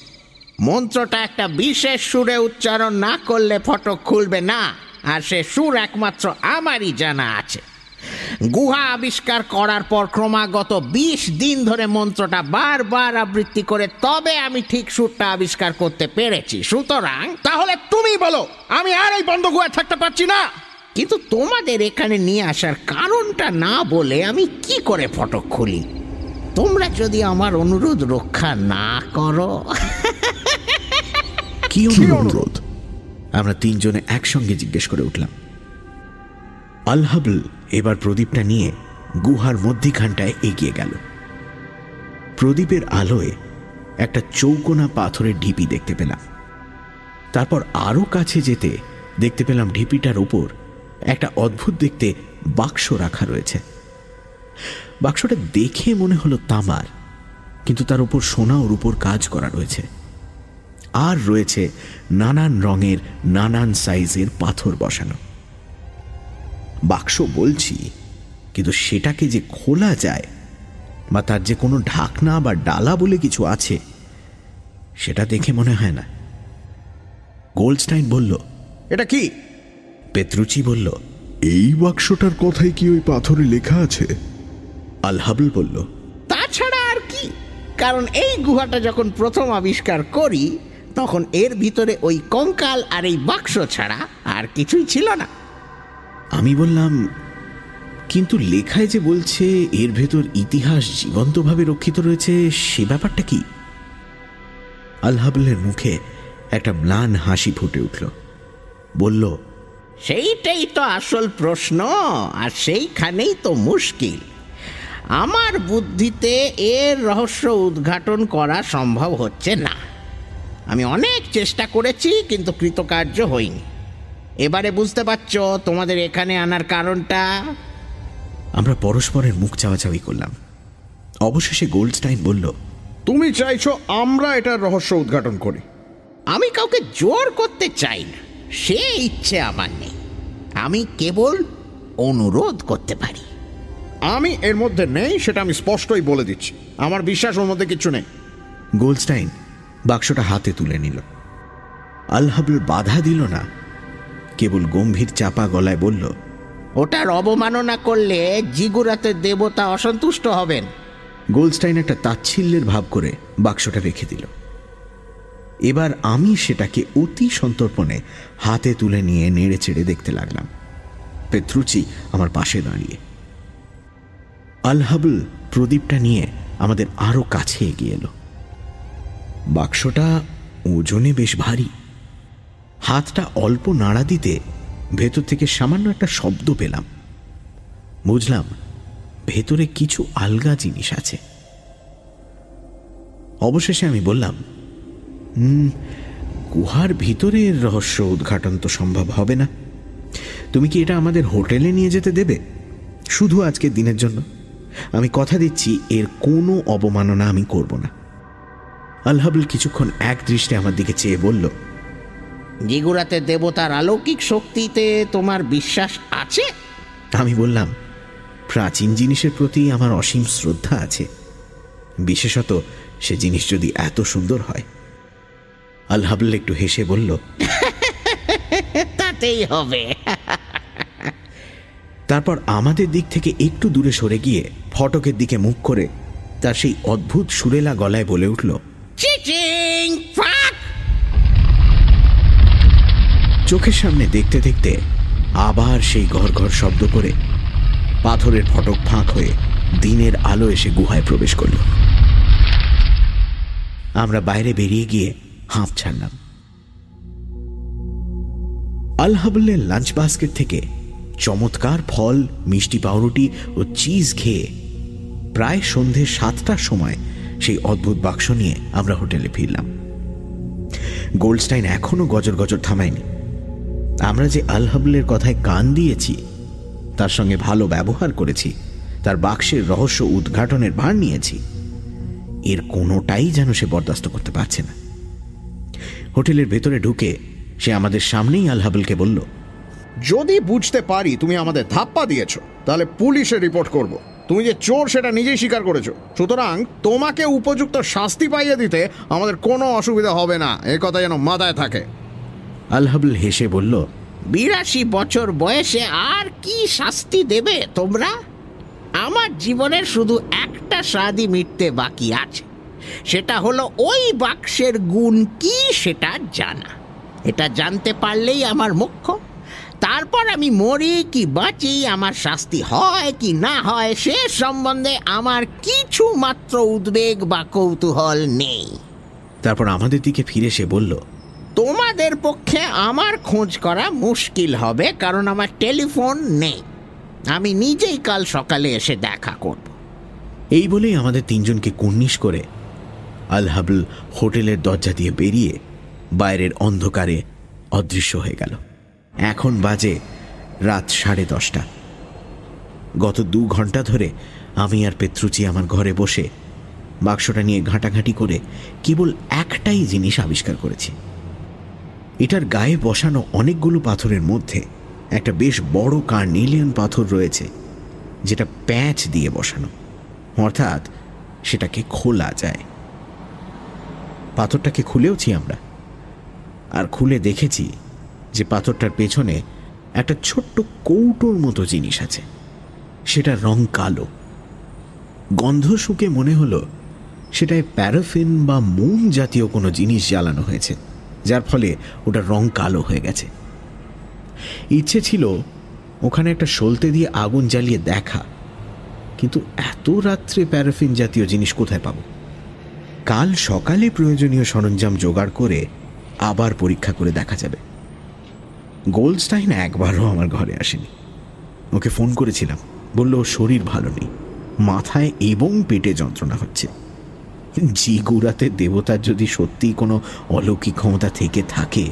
মন্ত্রটা একটা বিশেষ সুরে উচ্চারণ না করলে ফটক খুলবে না আর সে সুর একমাত্র আমারই জানা আছে। গুহা আবিষ্কার করার পর ক্রমাগত বিশ দিন ধরে মন্ত্রটা বারবার আবৃত্তি করে তবে আমি ঠিক সুরটা আবিষ্কার করতে পেরেছি। সুতরাং তাহলে তুমি বলো আমি আর এই বন্ধ গুহায় থাকতে পারছি না। কিন্তু তোমাদের এখানে নিয়ে আসার কারণটা না বলে আমি কি করে ফটক খুলি? তোমরা যদি আমার অনুরোধ রক্ষা না করো কি অনুরোধ? আমরা তিনজনে একসঙ্গে জিজ্ঞেস করে উঠলাম। আল হাবল এবার প্রদীপটা নিয়ে গুহার মধ্যিখানটায় এগিয়ে গেল। প্রদীপের আলোয় একটা চৌকোনা পাথরের ঢিপি দেখতে পেলাম। তারপর আরও কাছে যেতে দেখতে পেলাম ঢিপিটার উপর একটা অদ্ভুত দেখতে বাক্স রাখা রয়েছে। বাক্সটা দেখে মনে হলো তামার, কিন্তু তার উপর সোনা ওর উপর কাজ করা রয়েছে। আর রয়েছে নানান রঙের, নানান সাইজের পাথর বসানো। বাক্স বলছি, কিন্তু সেটাকে যে খোলা যায়, বা তার যে কোনো ঢাকনা বা ডালা বলে কিছু আছে, সেটা দেখে মনে হয় না। গোল্ডস্টাইন বলল, এটা কি? পেত্রুচি বলল, এই বাক্সটার কথাই কি ওই পাথরে লেখা আছে? আল হাবল বলল তাছাড়া আর কি? কারণ এই গুহাটা যখন প্রথম আবিষ্কার করি তখন এর ভিতরে ওই কঙ্কাল আর এই বাক্স ছাড়া আর কিছুই ছিল না। আমি বললাম কিন্তু লেখায় যে বলছে এর ভেতর ইতিহাস জীবন্তভাবে রক্ষিত রয়েছে সে ব্যাপারটা কি? আলহাবলের মুখে একটা ম্লান হাসি ফুটে উঠল। বলল সেইটাই তো আসল প্রশ্ন আর সেইখানেই তো মুশকিল। আমার বুদ্ধিতে এর রহস্য উদ্ঘাটন করা সম্ভব হচ্ছে না। আমি অনেক চেষ্টা করেছি কিন্তু কৃতকার্য হইনি। এবারে বুঝতে পারছ তোমাদের এখানে আনার কারণটা? আমরা পরস্পরের মুখ চাওয়াচাওয়ি করলাম। অবশেষে গোল্ডস্টাইন বলল তুমি চাইছো আমরা এটার রহস্য উদ্ঘাটন করি। আমি কাউকে জোর করতে চাই না। সে ইচ্ছে আমার নেই। আমি কেবল অনুরোধ করতে পারি। আমি এর মধ্যে নেই সেটা আমি স্পষ্টই বলে দিচ্ছি। আমার বিশ্বাস ওর মধ্যে কিছু নেই। গোলস্টাইন বাক্সটা হাতে তুলে নিল। আলহাবল বাধা দিল না। কেবল গম্ভীর চাপা গলায় বলল ওটার অবমাননা করলে জিগুরাতের দেবতা অসন্তুষ্ট হবেন। গোল্ডস্টাইন একটা তাচ্ছিল্যের ভাব করে বাক্সটা রেখে দিল। এবার আমি সেটাকে অতি সন্তর্পণে হাতে তুলে নিয়ে নেড়ে চেড়ে দেখতে লাগলাম। পেত্রুচি আমার পাশে দাঁড়িয়ে আলহাবল প্রদীপটা নিয়ে আমাদের আরও কাছে এগিয়ে এলো। বাক্সটা ওজনে বেশ ভারী। হাতটা অল্প নাড়া দিতে ভেতর থেকে সামান্য একটা শব্দ পেলাম। বুঝলাম ভেতরে কিছু আলগা জিনিস আছে। অবশেষে আমি বললাম "হুম, গুহার ভিতরে এর রহস্য উদ্ঘাটন তো সম্ভব হবে না। তুমি কি এটা আমাদের হোটেলে নিয়ে যেতে দেবে? শুধু আজকের দিনের জন্য। আমি কথা দিচ্ছি এর কোনো অবমাননা আমি করব না। আলহাবুল কিছুক্ষণ এক দৃষ্টে আমার দিকে চেয়ে বলল জিগুরাতের দেবতার অলৌকিক শক্তিতে তোমার বিশ্বাস আছে? আমি বললাম প্রাচীন জিনিসের প্রতি আমার অসীম শ্রদ্ধা আছে। বিশেষত সে জিনিস যদি এত সুন্দর হয়। আলহাবল একটু হেসে বলল [laughs] তাতেই হবে। [laughs] তারপর আমাদের দিক থেকে একটু দূরে সরে গিয়ে ফটকের দিকে মুখ করে তার সেই অদ্ভুত সুরেলা গলায় বলে উঠল চোখের সামনে দেখতে দেখতে আবার সেই ঘর ঘর শব্দ করে পাথরের ফটক ফাঁক হয়ে দিনের আলো এসে গুহায় প্রবেশ করল। আমরা বাইরে বেরিয়ে গিয়ে হাঁপ ছাড়লাম। আলহাবলের লাঞ্চ বাস্কেট থেকে চমৎকার ফল, মিষ্টি পাউরুটি ও চিজ খেয়ে প্রায় সন্ধে সাতটার সময় সেই অদ্ভুত বাক্স নিয়ে আমরা হোটেলে ফিরলাম। গোল্ডস্টাইন এখনও গজর গজর থামায়নি। আমরা যে আলহাবলের কথায় কান দিয়েছি, তার সঙ্গে ভালো ব্যবহার করেছি, তার বাক্সের রহস্য উদ্ঘাটনের ভার নিয়েছি, এর কোনোটাই যেন সে বরদাস্ত করতে পারছে না। হোটেলের ভেতরে ঢুকে সে আমাদের সামনেই আলহাবলকে বলল যদি বুঝতে পারি তুমি আমাদের ধাপ্পা দিয়েছ তাহলে পুলিশে রিপোর্ট করব। তুমি যে চোর সেটা নিজেই স্বীকার করেছ। সুতরাং তোমাকে উপযুক্ত শাস্তি পাইয়ে দিতে আমাদের কোনো অসুবিধা হবে না। এ কথা যেন মাথায় থাকে। আলহাবল হেসে বলল বিরাশি বছর বয়সে আর কি শাস্তি দেবে তোমরা? আমার জীবনের শুধু একটা স্বাদই মিটতে বাকি আছে। সেটা হলো ওই বাক্সের গুণ কি সেটা জানা। এটা জানতে পারলেই আমার মুখ্য। তারপর আমি মরি কি বাঁচি আমার শাস্তি হয় কি না হয় সে সম্বন্ধে আমার কিছু মাত্র উদ্বেগ বা কৌতূহল নেই। তারপর আমাদের দিকে ফিরে সে বলল তোমাদের পক্ষে আমার খোঁজ করা মুশকিল হবে কারণ আমার টেলিফোন নেই। আমি নিজেই কাল সকালে এসে দেখা করব। এই বলেই আমাদের তিনজনকে কুর্নিশ করে আলহাবল হোটেলের দরজা দিয়ে বেরিয়ে বাইরের অন্ধকারে অদৃশ্য হয়ে গেল। এখন বাজে রাত সাড়ে দশটা। গত দু ঘণ্টা ধরে আমি আর পেত্রুচি আমার ঘরে বসে বাক্সটা নিয়ে ঘাঁটাঘাঁটি করে কেবল একটাই জিনিস আবিষ্কার করেছি। এটার গায়ে বসানো অনেকগুলো পাথরের মধ্যে একটা বেশ বড় কার্নেলিয়ান পাথর রয়েছে, যেটা প্যাঁচ দিয়ে বসানো। অর্থাৎ সেটাকে খোলা যায়। পাথরটাকে খুলেওছি আমরা। আর খুলে দেখেছি যে পাথরটার পেছনে একটা ছোট্ট কৌটোর মতো জিনিস আছে। সেটা রং কালো। গন্ধ শুকে মনে হলো সেটায় প্যারাফিন বা মোম জাতীয় কোনো জিনিস জ্বালানো হয়েছে, যার ফলে ওটা রং কালো হয়ে গেছে। ইচ্ছে ছিল ওখানে একটা সলতে দিয়ে আগুন জ্বালিয়ে দেখা, কিন্তু এত রাত্রে প্যারাফিন জাতীয় জিনিস কোথায় পাবো? কাল সকালে প্রয়োজনীয় সরঞ্জাম জোগাড় করে আবার পরীক্ষা করে দেখা যাবে। গোল্ডস্টাইন একবারও আমার ঘরে আসেনি। ওকে ফোন করেছিলাম। বলল শরীর ভালো নেই। মাথায় এবং পেটে যন্ত্রণা হচ্ছে। জিগুরাতে দেবতার যদি সত্যিই কোনো অলৌকিক ক্ষমতা থেকে থাকে,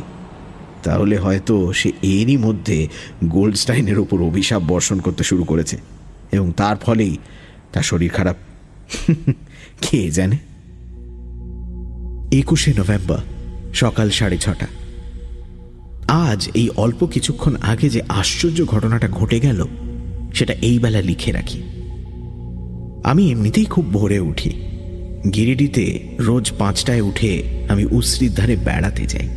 তাহলে হয়তো সে এরই মধ্যে গোল্ডস্টাইনের ওপর অভিশাপ বর্ষণ করতে শুরু করেছে এবং তার ফলেই তার শরীর খারাপ। [laughs] কে জানে? একুশে নভেম্বর সকাল সাড়ে ছটা। আজ এই অল্প কিছুক্ষণ আগে যে আশ্চর্য ঘটনাটা ঘটে গেল, সেটা এই বেলা লিখে রাখি। আমি এমনিতেই খুব ভোরে উঠি। গিরিডিতে রোজ পাঁচটায় উঠে আমি উশ্রির ধারে বেড়াতে যাই।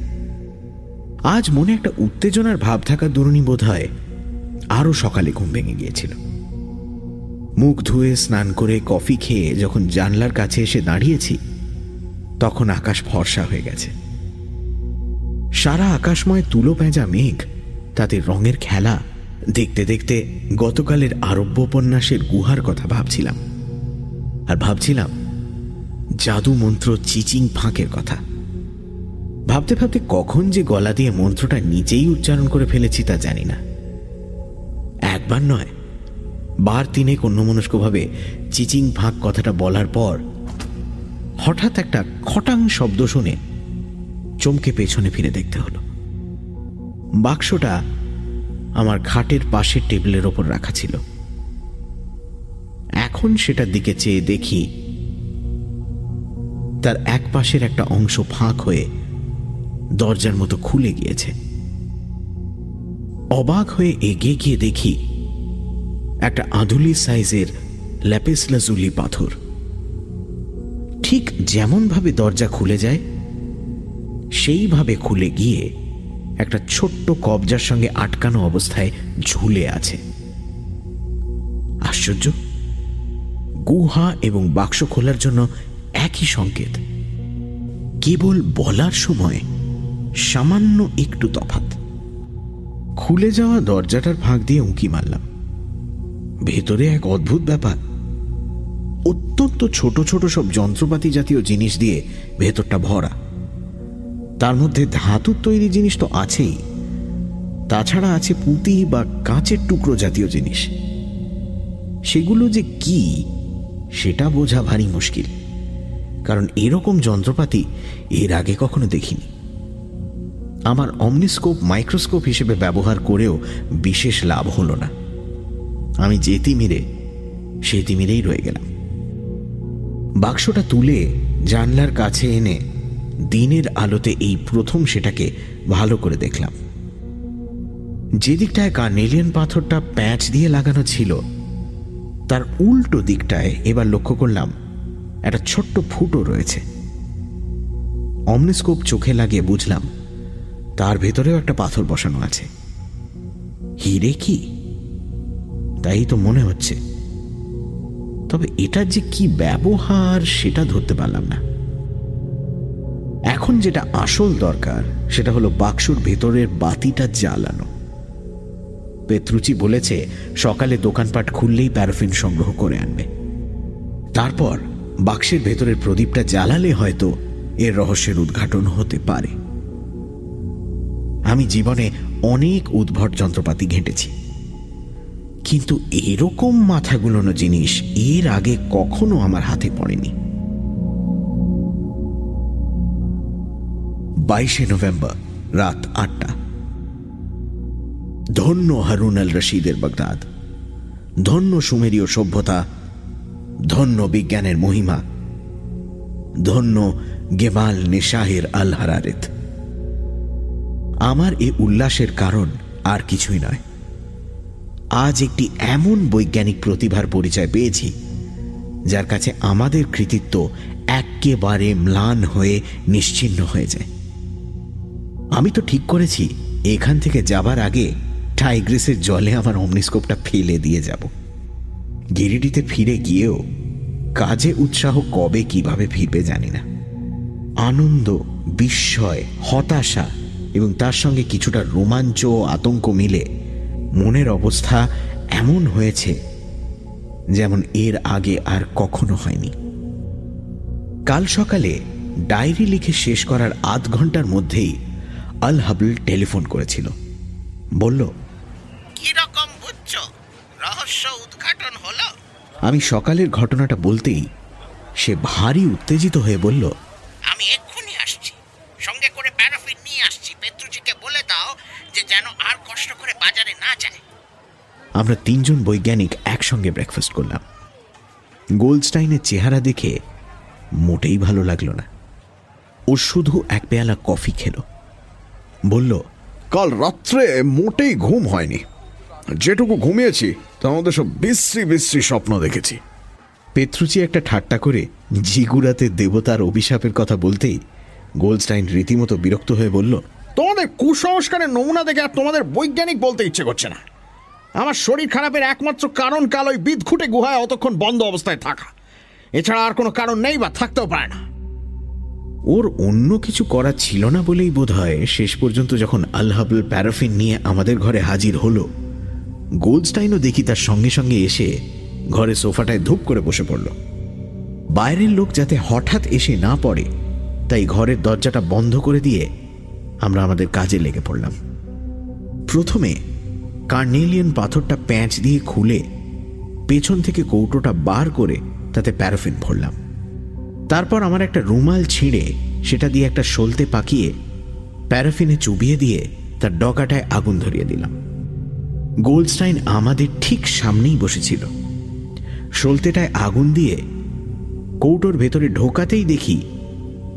আজ মনে একটা উত্তেজনার ভাব থাকার দরুণী বোধ হয়, আরও সকালে ঘুম ভেঙে গিয়েছিল। মুখ ধুয়ে স্নান করে কফি খেয়ে যখন জানলার কাছে এসে দাঁড়িয়েছি, তখন আকাশ ফর্সা হয়ে গেছে। সারা আকাশময় তুলো পেঁজা মেঘ তাদের রঙের খেলা। দেখতে দেখতে গতকালের আরব্য উপন্যাসের গুহার কথা ভাবছিলাম। আর ভাবছিলাম জাদু মন্ত্র চিচিং ফাঁকের কথা। ভাবতে ভাবতে কখন যে গলা দিয়ে মন্ত্রটা নিজেই উচ্চারণ করে ফেলেছি তা জানি না। একবার নয়, বার তিনেক অন্যমনস্কভাবে চিচিং ফাঁক কথাটা বলার পর হঠাৎ একটা খটাং শব্দ শুনে চমকে পেছনে ফিরে দেখতে হলো। বাক্সটা আমার খাটের পাশের টেবিলের ওপর রাখা ছিল। এখন সেটার দিকে চেয়ে দেখি তার এক পাশের একটা অংশ ফাঁক হয়ে দরজার মতো খুলে গিয়েছে। অবাক হয়ে এগিয়ে গিয়ে দেখি একটা আধুলি সাইজের ল্যাপিসলাজুলি পাথর। ঠিক যেমনভাবে দরজা খুলে যায় সেইভাবে খুলে গিয়ে একটা ছোট্ট কবজার সঙ্গে আটকানো অবস্থায় ঝুলে আছে। আশ্চর্য। গুহা এবং বাক্স খোলার জন্য একই সংকেত। কেবল বলার সময় সামান্য একটু তফাত খুলে যাওয়া দরজাটার ফাঁক দিয়ে উঁকি মারলাম। ভেতরে এক অদ্ভুত ব্যাপার। অত্যন্ত ছোট ছোট সব যন্ত্রপাতি জাতীয় জিনিস দিয়ে ভেতরটা ভরা। তার মধ্যে ধাতুর তৈরি জিনিস তো আছেই। তাছাড়া আছে পুঁতি বা কাঁচের টুকরো জাতীয় জিনিস। সেগুলো যে কি, সেটা বোঝা ভারী মুশকিল। কারণ এরকম যন্ত্রপাতি এর আগে কখনো দেখিনি। আমার অমনিস্কোপ মাইক্রোস্কোপ হিসেবে ব্যবহার করেও বিশেষ লাভ হলো না। আমি যেতি মেরে সে তিমিরেই রয়ে গেলাম। বাক্সটা তুলে জানলার কাছে এনে দিনের আলোতে এই প্রথম সেটাকে ভালো করে দেখলাম। যে দিকটায় কার্নেলিয়ান পাথরটা প্যাঁচ দিয়ে লাগানো ছিল, তার উল্টো দিকটায় এবার লক্ষ্য করলাম একটা ছোট্ট ফুটো রয়েছে। অমনিস্কোপ চোখে লাগিয়ে বুঝলাম, তার ভেতরেও একটা পাথর বসানো আছে। হিরে কি? তাই তো মনে হচ্ছে। তবে এটার যে কি ব্যবহার, সেটা ধরতে পারলাম না। এখন যেটা আসল দরকার, সেটা হলো বাক্সর ভেতরের বাতিটা জ্বালানো। পেত্রুচি বলেছে, সকালে দোকানপাট খুললেই প্যারাফিন সংগ্রহ করে আনবে। তারপর বাক্সের ভেতরের প্রদীপটা জ্বালালে হয়তো এর রহস্যের উদ্ঘাটন হতে পারে। আমি জীবনে অনেক উদ্ভট যন্ত্রপাতি ঘেঁটেছি। কিন্তু এরকম মাথাগুলোনো জিনিস এর আগে কখনো আমার হাতে পড়েনি। বাইশে নভেম্বর, রাত আটটা। ধন্য হারুন আল রশিদের বাগদাদ। ধন্য সুমেরীয় সভ্যতা। ধন্য বিজ্ঞানের মহিমা। ধন্য গেমাল নিশাহের আল হারারেত আমার এ উল্লাসের কারণ আর কিছুই নয়। আজ একটি এমন বৈজ্ঞানিক প্রতিভার পরিচয় পেয়েছি, যার কাছে আমাদের কৃতিত্ব একেবারে ম্লান হয়ে নিশ্চিন্ন হয়ে যায়। আমি তো ঠিক করেছি, এখান থেকে যাবার আগে টাইগ্রেসের জলে আমার অমনিস্কোপটা ফেলে দিয়ে যাব। গিরিডিতে ফিরে গিয়েও কাজে উৎসাহ কবে কীভাবে ফিরবে জানি না। আনন্দ, বিস্ময়, হতাশা এবং তার সঙ্গে কিছুটা রোমাঞ্চ ও আতঙ্ক মিলে মনের অবস্থা এমন হয়েছে যেমন এর আগে আর কখনো হয়নি। কাল সকালে ডায়েরি লিখে শেষ করার আধ ঘণ্টার মধ্যেই আল হাবল টেলিফোন করেছিল। বলল কীরকম বুঝছ? রহস্য উদ্ঘাটন হলো? আমি সকালের ঘটনাটা বলতেই সে ভারী উত্তেজিত হয়ে বলল আমি এক্ষুনি আসছি। সঙ্গে করে প্যারাফিন নিয়ে আসছি। পেত্রুজিকে বলে দাও যে যেন আর কষ্ট করে বাজারে না যায়। আমরা তিনজন বৈজ্ঞানিক একসঙ্গে ব্রেকফাস্ট করলাম। গোল্ডস্টাইনের চেহারা দেখে মোটেই ভালো লাগল না। ও শুধু এক পেয়ালা কফি খেলো। বলল কাল রাত্রে মোটেই ঘুম হয়নি। যেটুকু ঘুমিয়েছি তার মধ্যে সব বিশ্রী বিশ্রী স্বপ্ন দেখেছি। পেত্রুচি একটা ঠাট্টা করে জিগুরাতে দেবতার অভিশাপের কথা বলতেই গোলস্টাইন রীতিমতো বিরক্ত হয়ে বলল তোমাদের কুসংস্কারের নমুনা দেখে আর তোমাদের বৈজ্ঞানিক বলতে ইচ্ছে করছে না। আমার শরীর খারাপের একমাত্র কারণ কাল ওই বিদঘুটে গুহায় অতক্ষণ বন্ধ অবস্থায় থাকা। এছাড়া আর কোনো কারণ নেই বা থাকতেও পারে না। ওর অন্য কিছু করা ছিল না বলেই বোধ হয় শেষ পর্যন্ত যখন আলহাবল প্যারাফিন নিয়ে আমাদের ঘরে হাজির হলো গোল্ডস্টাইনও দেখি তার সঙ্গে সঙ্গে এসে ঘরে সোফাটায় ধূপ করে বসে পড়ল। বাইরের লোক যাতে হঠাৎ এসে না পড়ে, তাই ঘরের দরজাটা বন্ধ করে দিয়ে আমরা আমাদের কাজে লেগে পড়লাম। প্রথমে কার্নেলিয়ান পাথরটা প্যাঁচ দিয়ে খুলে পেছন থেকে কৌটোটা বার করে তাতে প্যারাফিন ভরলাম। তারপর আমার একটা রুমাল ছিঁড়ে সেটা দিয়ে একটা সলতে পাকিয়ে প্যারাফিনে চুবিয়ে দিয়ে তার ডকাটায় আগুন ধরিয়ে দিলাম। গোল্ডস্টাইন আমাদের ঠিক সামনেই বসেছিল। সলতেটায় আগুন দিয়ে কৌটোর ভেতরে ঢোকাতেই দেখি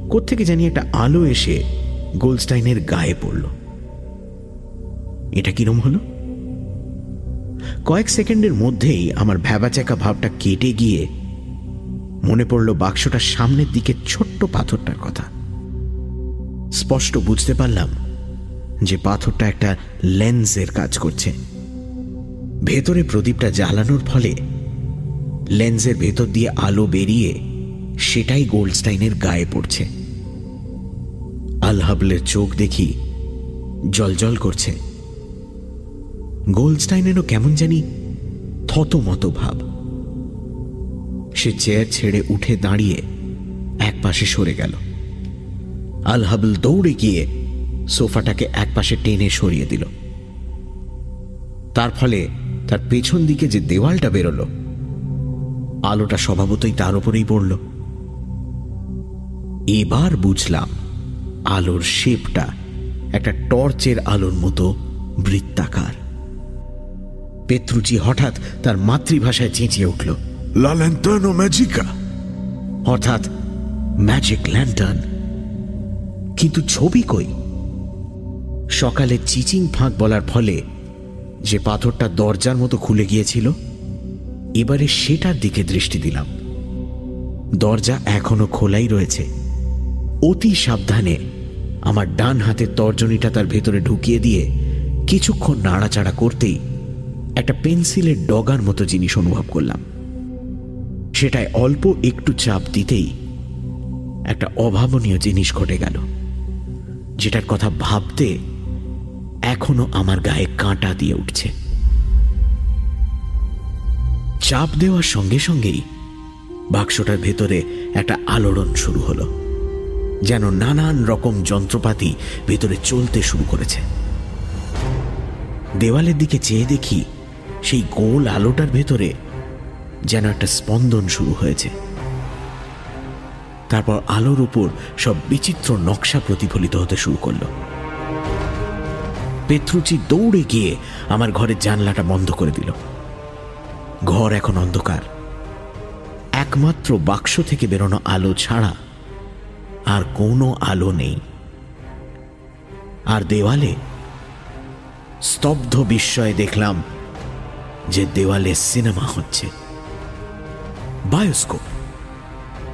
কোত্থেকে জানি একটা আলো এসে গোল্ডস্টাইনের গায়ে পড়ল। এটা কিরম হলো? কয়েক সেকেন্ডের মধ্যেই আমার ভ্যাবাচাকা ভাবটা কেটে গিয়ে মনে পড়ল বাক্সটার সামনের দিকে ছোট্ট পাথরটার কথা। স্পষ্ট বুঝতে পারলাম যে পাথরটা একটা লেন্সের কাজ করছে। ভেতরে প্রদীপটা জ্বালানোর ফলে লেন্সের ভেতর দিয়ে আলো বেরিয়ে সেটাই গোল্ডস্টাইনের গায়ে পড়ছে। আলহাবলের চোখ দেখি জলজল করছে। গোল্ডস্টাইনেরও কেমন জানি থতমত ভাব। সে চেয়ার ছেড়ে উঠে দাঁড়িয়ে এক পাশে সরে গেল। আলহাবল দৌড়ে গিয়ে সোফাটাকে এক পাশে টেনে সরিয়ে দিল। তার ফলে তার পেছন দিকে যে দেওয়ালটা বেরোলো, আলোটা স্বভাবতই তার উপরেই পড়ল। এবার বুঝলাম আলোর শেপটা একটা টর্চের আলোর মতো বৃত্তাকার। পেত্রুচি হঠাৎ তার মাতৃভাষায় চেঁচিয়ে উঠল। লা ল্যান্টার্নো ম্যাজিকা অর্থাৎ ম্যাজিক ল্যান্টার্ন কিন্তু ছবি কই সকালে চিচিং ফাঁক বলার ফলে যে পাথরটা দরজার মতো খুলে গিয়েছিল এবারে সেটার দিকে দৃষ্টি দিলাম দরজা এখনও খোলাই রয়েছে অতি সাবধানে আমার ডান হাতের তর্জনীটা তার ভেতরে ঢুকিয়ে দিয়ে কিছুক্ষণ নাড়াচাড়া করতেই একটা পেন্সিলের ডগার মতো জিনিস অনুভব করলাম। সেটায় অল্প একটু চাপ দিতেই একটা অভাবনীয় জিনিস ঘটে গেল, যেটার কথা ভাবতে এখনও আমার গায়ে কাঁটা দিয়ে উঠছে। চাপ দেওয়ার সঙ্গে সঙ্গেই বাক্সটার ভেতরে একটা আলোড়ন শুরু হলো, যেন নানান রকম যন্ত্রপাতি ভেতরে চলতে শুরু করেছে। দেওয়ালের দিকে চেয়ে দেখি সেই গোল আলোটার ভেতরে যেন একটা স্পন্দন শুরু হয়েছে। তারপর আলোর উপর সব বিচিত্র নকশা প্রতিফলিত হতে শুরু করল। পেত্রুচি দৌড়ে গিয়ে আমার ঘরের জানলাটা বন্ধ করে দিল। ঘর এখন অন্ধকার। একমাত্র বাক্স থেকে বেরোনো আলো ছাড়া আর কোনো আলো নেই। আর দেওয়ালে স্তব্ধ বিস্ময়ে দেখলাম যে দেওয়ালে সিনেমা হচ্ছে। বায়োস্কোপ,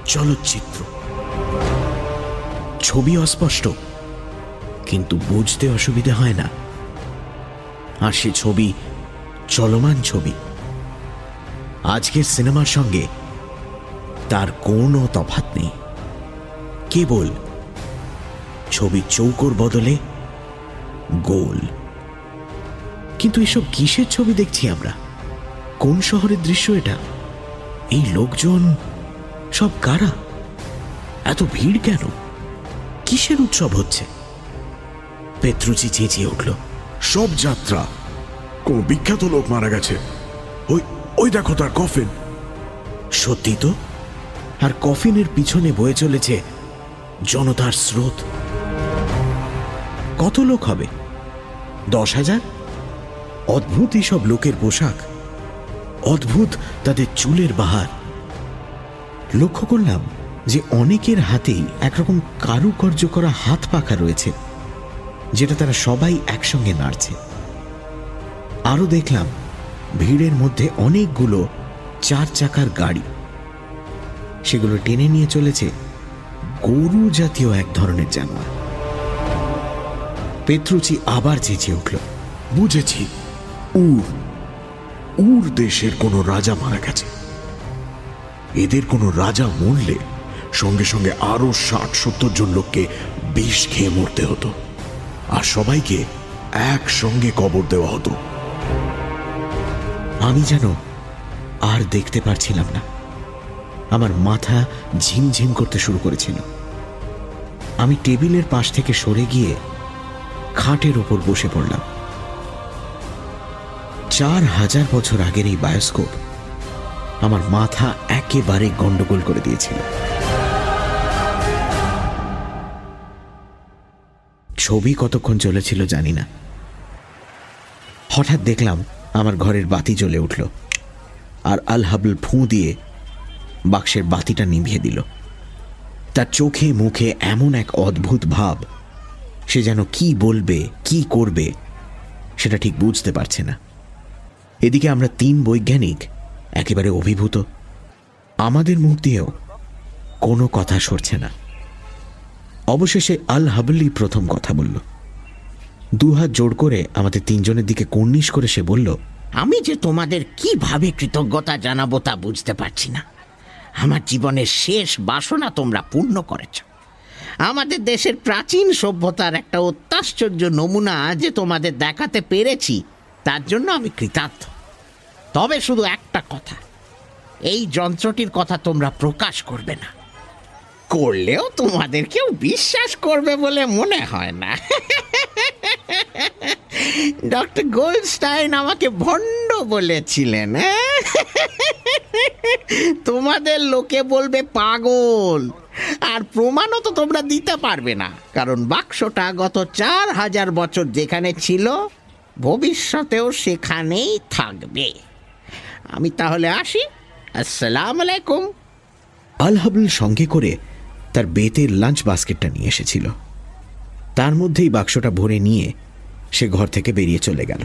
চলচ্চিত্র। ছবি অস্পষ্ট, কিন্তু বুঝতে অসুবিধে হয় না। আর সে ছবি চলমান ছবি। আজকের সিনেমার সঙ্গে তার কোনো তফাত নেই। কেবল ছবি চৌকোর বদলে গোল। কিন্তু এসব কিসের ছবি দেখছি আমরা? কোন শহরের দৃশ্য এটা? এই লোকজন সব কারা? এত ভিড় কেন? কিসের উৎসব হচ্ছে? পেত্রুচি চেঁচিয়ে উঠল। সব যাত্রা। কোন বিখ্যাত লোক মারা গেছে। ওই ওই দেখো তার কফিন সত্যি তো? আর কফিনের পিছনে বয়ে চলেছে জনতার স্রোত। কত লোক হবে? দশ হাজার? অদ্ভুত সব লোকের পোশাক। অদ্ভুত তাদের চুলের বাহার। লক্ষ্য করলাম যে অনেকের হাতেই একরকম কারুকার্য করা হাত পাখা রয়েছে, যেটা তারা সবাই একসঙ্গে নাড়ছে। আরও দেখলাম ভিড়ের মধ্যে অনেকগুলো চার চাকার গাড়ি। সেগুলো টেনে নিয়ে চলেছে গরু জাতীয় এক ধরনের জানোয়ার। পেত্রুচি আবার চেঁচিয়ে উঠল, বুঝেছি উর উর দেশের কোনো রাজা মারা গেছে। এদের কোনো রাজা মরলে সঙ্গে সঙ্গে আরও ষাট সত্তর জন লোককে বিষ খেয়ে মরতে হতো আর সবাইকে একসঙ্গে কবর দেওয়া হতো। আমি যেন আর দেখতে পারছিলাম না। আমার মাথা ঝিমঝিম করতে শুরু করেছিল। আমি টেবিলের পাশ থেকে সরে গিয়ে খাটের ওপর বসে পড়লাম। চার হাজার বছর আগের এই বায়োস্কোপ আমার মাথা একেবারে গন্ডগোল করে দিয়েছিল। ছবি কতক্ষণ চলেছিল জানি না। হঠাৎ দেখলাম আমার ঘরের বাতি জ্বলে উঠল আর আল হাবল ফুঁ দিয়ে বাক্সের বাতিটা নিভিয়ে দিল। তার চোখে মুখে এমন এক অদ্ভুত ভাব, সে যেন কি বলবে, কি করবে, সেটা ঠিক বুঝতে পারছে না। এদিকে আমরা তিন বৈজ্ঞানিক, একেবারে অভিভূত। আমাদের মুখ দিয়েও কোনো কথা সরছে না। অবশেষে আল হাবলি প্রথম কথা বলল। দুহাত জোড় করে আমাদের তিনজনের দিকে কর্নিশ করে সে বলল, আমি যে তোমাদের কীভাবে কৃতজ্ঞতা জানাব তা বুঝতে পারছি না। আমার জীবনের শেষ বাসনা তোমরা পূর্ণ করেছ। আমাদের দেশের প্রাচীন সভ্যতার একটা অত্যাশ্চর্য নমুনা যে তোমাদের দেখাতে পেরেছি তার জন্য আমি কৃতার্থ। তবে শুধু একটা কথা, এই যন্ত্রটির কথা তোমরা প্রকাশ করবে না। করলেও তোমাদের কেউ বিশ্বাস করবে বলে মনে হয় না। [laughs] ডক্টর গোল্ডস্টাইন আমাকে ভণ্ড বলেছিলেন হ্যাঁ? [laughs] তোমাদের লোকে বলবে পাগল, আর প্রমাণও তো তোমরা দিতে পারবে না। কারণ বাক্সটা গত চার হাজার বছর যেখানে ছিল ভবিষ্যতেও সেখানেই থাকবে। আমি তাহলে আসি। আসসালাম আলাইকুম। আল হাবল সঙ্গে করে তার বেতের লাঞ্চ বাস্কেটটা নিয়ে এসেছিল। তার মধ্যেই বাক্সটা ভরে নিয়ে সে ঘর থেকে বেরিয়ে চলে গেল।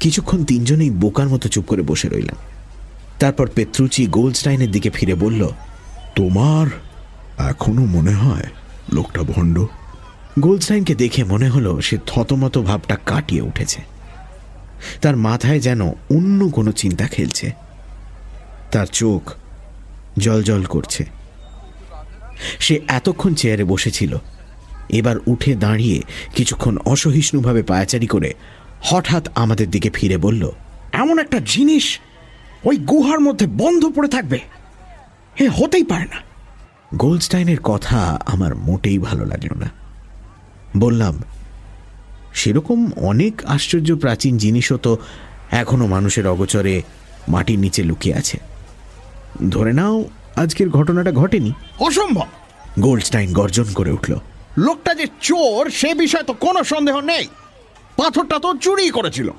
কিছুক্ষণ তিনজনেই বোকার মতো চুপ করে বসে রইলাম তারপর পেত্রুচি গোল্ডস্টাইনের দিকে ফিরে বলল, তোমার এখনও মনে হয় লোকটা ভণ্ড? গোল্ডস্টাইনকে দেখে মনে হলো সে থতমত ভাবটা কাটিয়ে উঠেছে। তার মাথায় যেন অন্য কোনো চিন্তা খেলছে। তার চোখ জল জল করছে। সে এতক্ষণ চেয়ারে বসেছিল। এবার উঠে দাঁড়িয়ে কিছুক্ষণ অসহিষ্ণুভাবে পায়াচারি করে হঠাৎ আমাদের দিকে ফিরে বলল, এমন একটা জিনিস ওই গুহার মধ্যে বন্ধ পড়ে থাকবে। এ হতেই পারে না। গোলস্টাইনের কথা আমার মোটেই ভালো লাগল না। বললাম সেরকম অনেক আশ্চর্য প্রাচীন জিনিসও তো এখনও মানুষের অগচরে মাটির নিচে লুকিয়ে আছে। ধরে নাও আজকের ঘটনাটা ঘটেনি। অসম্ভব! গোল্ডস্টাইন গর্জন করে উঠল। লোকটা যে চোর সে বিষয়ে তো কোনো সন্দেহ নেই। পাথরটা তো চুরি করেছিল।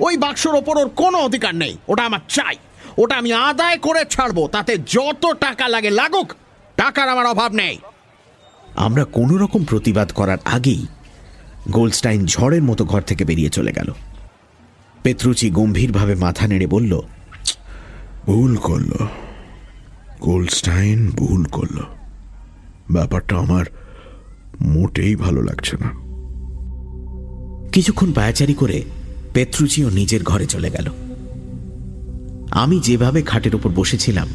ওই বাক্সর ওপর ওর কোনো অধিকার নেই। ওটা আমার চাই। ওটা আমি আদায় করে ছাড়বো। তাতে যত টাকা লাগে লাগুক টাকার আমার অভাব নেই। আমরা কোনো রকম প্রতিবাদ করার আগেই গোল্ডস্টাইন ঝড়ের মতো ঘর থেকে বেরিয়ে চলে গেল। পেত্রুচি গম্ভীরভাবে মাথা নেড়ে বলল ভুল করল। গোল্ডস্টাইন ভুল করল। ব্যাপারটা আমার মোটেই ভালো লাগছে না। কিছুক্ষণ পায়াচারি করে পেত্রুচিও নিজের ঘরে চলে গেল। আমি যেভাবে খাটের উপর বসেছিলাম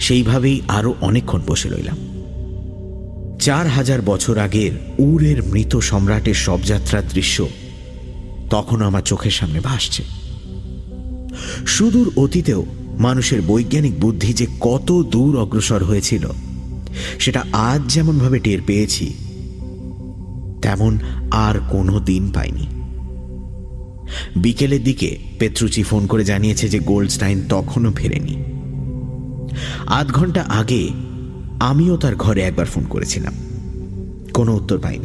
সেইভাবেই আরও অনেকক্ষণ বসে রইলাম। চার হাজার বছর আগের উরের মৃত সম্রাটের শবযাত্রার দৃশ্য তখন আমার চোখের সামনে ভাসছে সুদূর অতীতেও মানুষের বৈজ্ঞানিক বুদ্ধি যে কত দূর অগ্রসর হয়েছিল, সেটা আজ যেমনভাবে টের পেয়েছি, তেমন আর কোনো দিন পাইনি। বিকেলের দিকে পেত্রুচি ফোন করে জানিয়েছে যে গোল্ডস্টাইন তখনও ফেরেনি। আধ ঘণ্টা আগে আমিও তার ঘরে একবার ফোন করেছিলাম। কোনো উত্তর পাইনি।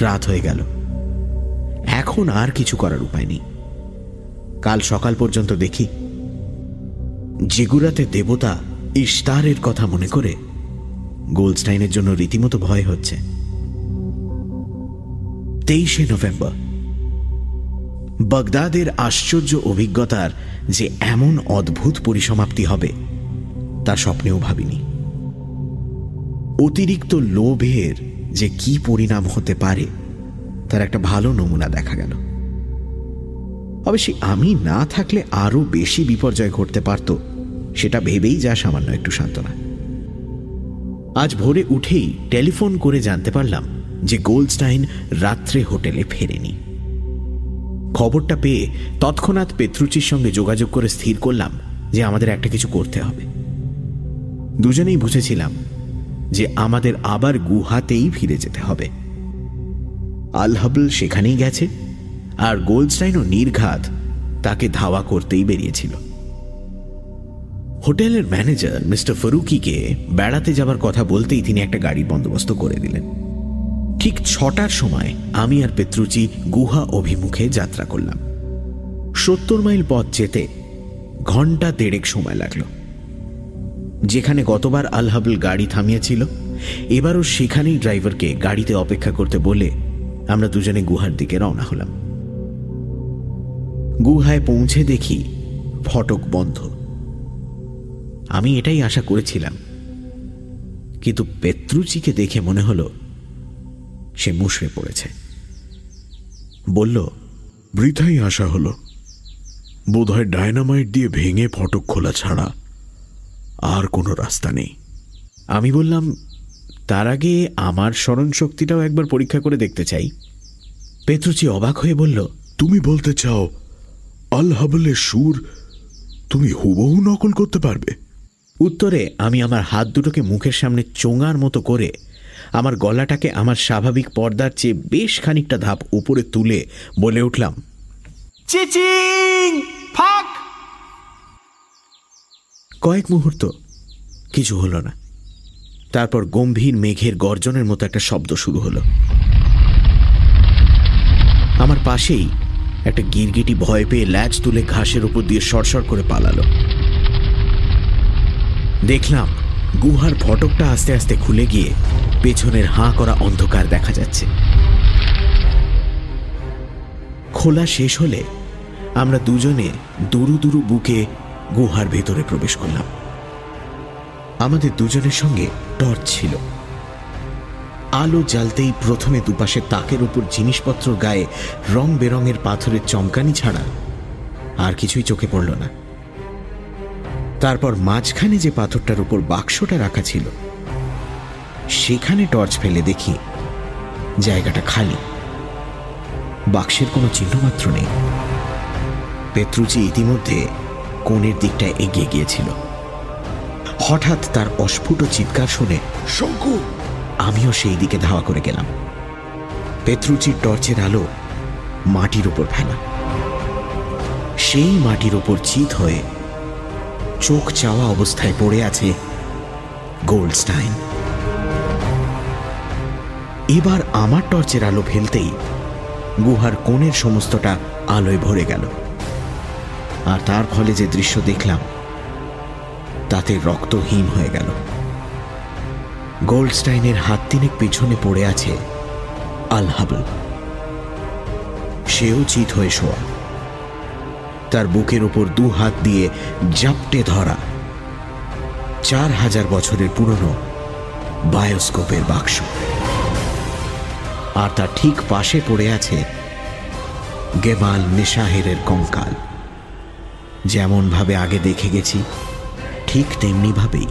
রাত হয়ে গেল। এখন আর কিছু করার উপায় নেই। কাল সকাল পর্যন্ত দেখি, জিগুরাতে দেবতা ইস্তারের কথা মনে করে গোল্ডস্টাইনের জন্য রীতিমতো ভয় হচ্ছে। তেইশে নভেম্বর। বাগদাদের আশ্চর্য অভিজ্ঞতার যে এমন অদ্ভুত পরিসমাপ্তি হবে তা স্বপ্নেও ভাবিনি। অতিরিক্ত লোভের যে কি পরিণাম হতে পারে, তার একটা ভালো নমুনা দেখা গেল। অবশ্যই আমি না থাকলে আরও বেশি বিপর্যয় ঘটতে পারত, সেটা ভেবেই যা সামান্য একটু সান্ত্বনা। আজ ভোরে উঠেই টেলিফোন করে জানতে পারলাম যে গোল্ডস্টাইন রাত্রে হোটেলে ফেরেনি। খবরটা পেয়ে তৎক্ষণাৎ পেত্রুচির সঙ্গে যোগাযোগ করে স্থির করলাম যে আমাদের একটা কিছু করতে হবে। দুজনেই বুঝেছিলাম যে আমাদের আবার গুহাতেই ফিরে যেতে হবে। আলহাবল সেখানেই গেছে আর গোল্ডস্টাইনও নির্ঘাত তাকে ধাওয়া করতেই বেরিয়েছিল। হোটেলের ম্যানেজার মিস্টার ফরুকিকে বেড়াতে যাবার কথা বলতেই তিনি একটা গাড়ির বন্দোবস্ত করে দিলেন। ঠিক ছটার সময় আমি আর পেত্রুচি গুহা অভিমুখে যাত্রা করলাম। সত্তর মাইল পথ যেতে ঘণ্টা দেড়েক সময় লাগল। যেখানে গতবার আলহাবল গাড়ি থামিয়েছিল, এবারও সেখানেই ড্রাইভারকে গাড়িতে অপেক্ষা করতে বলে আমরা দুজনে গুহার দিকে রওনা হলাম। গুহায় পৌঁছে দেখি ফটক বন্ধ। আমি এটাই আশা করেছিলাম, কিন্তু পেত্রুচিকে দেখে মনে হলো সে মুশড়ে পড়েছে। বলল, বৃথাই আসা হলো। বোধহয় ডায়নামাইট দিয়ে ভেঙে ফটক খোলা ছাড়া আর কোনো রাস্তা নেই। আমি বললাম তার আগে আমার স্মরণ শক্তিটাও একবার পরীক্ষা করে দেখতে চাই। পেত্রুচি অবাক হয়ে বলল তুমি বলতে চাও আল হাবলের সুর তুমি হুবহু নকল করতে পারবে? উত্তরে আমি আমার হাত দুটোকে মুখের সামনে চোঙার মতো করে আমার গলাটাকে আমার স্বাভাবিক পর্দার চেয়ে বেশ খানিকটা ধাপ উপরে তুলে বলে উঠলাম চিচিং! ফাক! কয়েক মুহূর্ত, কিছু হলো না। তারপর গম্ভীর মেঘের গর্জনের মতো একটা শব্দ শুরু হলো। আমার পাশেই একটা গিরগিটি ভয় পেয়ে ল্যাচ তুলে ঘাসের উপর দিয়ে সরসর করে পালালো। দেখলাম গুহার ফটকটা আস্তে আস্তে খুলে গিয়ে পেছনের হাঁ করা অন্ধকার দেখা যাচ্ছে। খোলা শেষ হলে আমরা দুজনে দুরু দুরু বুকে গুহার ভেতরে প্রবেশ করলাম। আমাদের দুজনের সঙ্গে টর্চ ছিল। আলো জ্বালতেই প্রথমে দুপাশে তাকের উপর জিনিসপত্র গায়ে রং বেরঙের পাথরের চমকানি ছাড়া আর কিছুই চোখে পড়ল না। তারপর মাঝখানে যে পাথরটার উপর বাক্সটা রাখা ছিল, সেখানে টর্চ ফেলে দেখি জায়গাটা খালি। বাক্সের কোনো চিহ্নমাত্র নেই। পেত্রুচি ইতিমধ্যে কোণের দিকটায় এগিয়ে গিয়েছিল। হঠাৎ তার অস্ফুট চিৎকার শুনে শঙ্কু! আমিও সেই দিকে ধাওয়া করে গেলাম। পেত্রুচির টর্চের আলো মাটির উপর ফেলা। সেই মাটির উপর চিত হয়ে চোখ চাওয়া অবস্থায় পড়ে আছে গোল্ডস্টাইন। এবার আমার টর্চের আলো ফেলতেই গুহার কোণের সমস্তটা আলোয় ভরে গেল। আর তার ফলে যে দৃশ্য দেখলাম, তাতে রক্ত হিম হয়ে গেল। গোল্ডস্টাইনের হাত তিনেক পিছনে পড়ে আছে আল হাবল সেও চিত হয়ে শোয়া। তার বুকের উপর দু হাত দিয়ে জাপটে ধরা চার হাজার বছরের পুরনো বায়োস্কোপের বাক্স। আর তার ঠিক পাশে পড়ে আছে গেমাল নেশাহেরের কঙ্কাল। যেমন ভাবে আগে দেখে গেছি, ঠিক তেমনি ভাবেই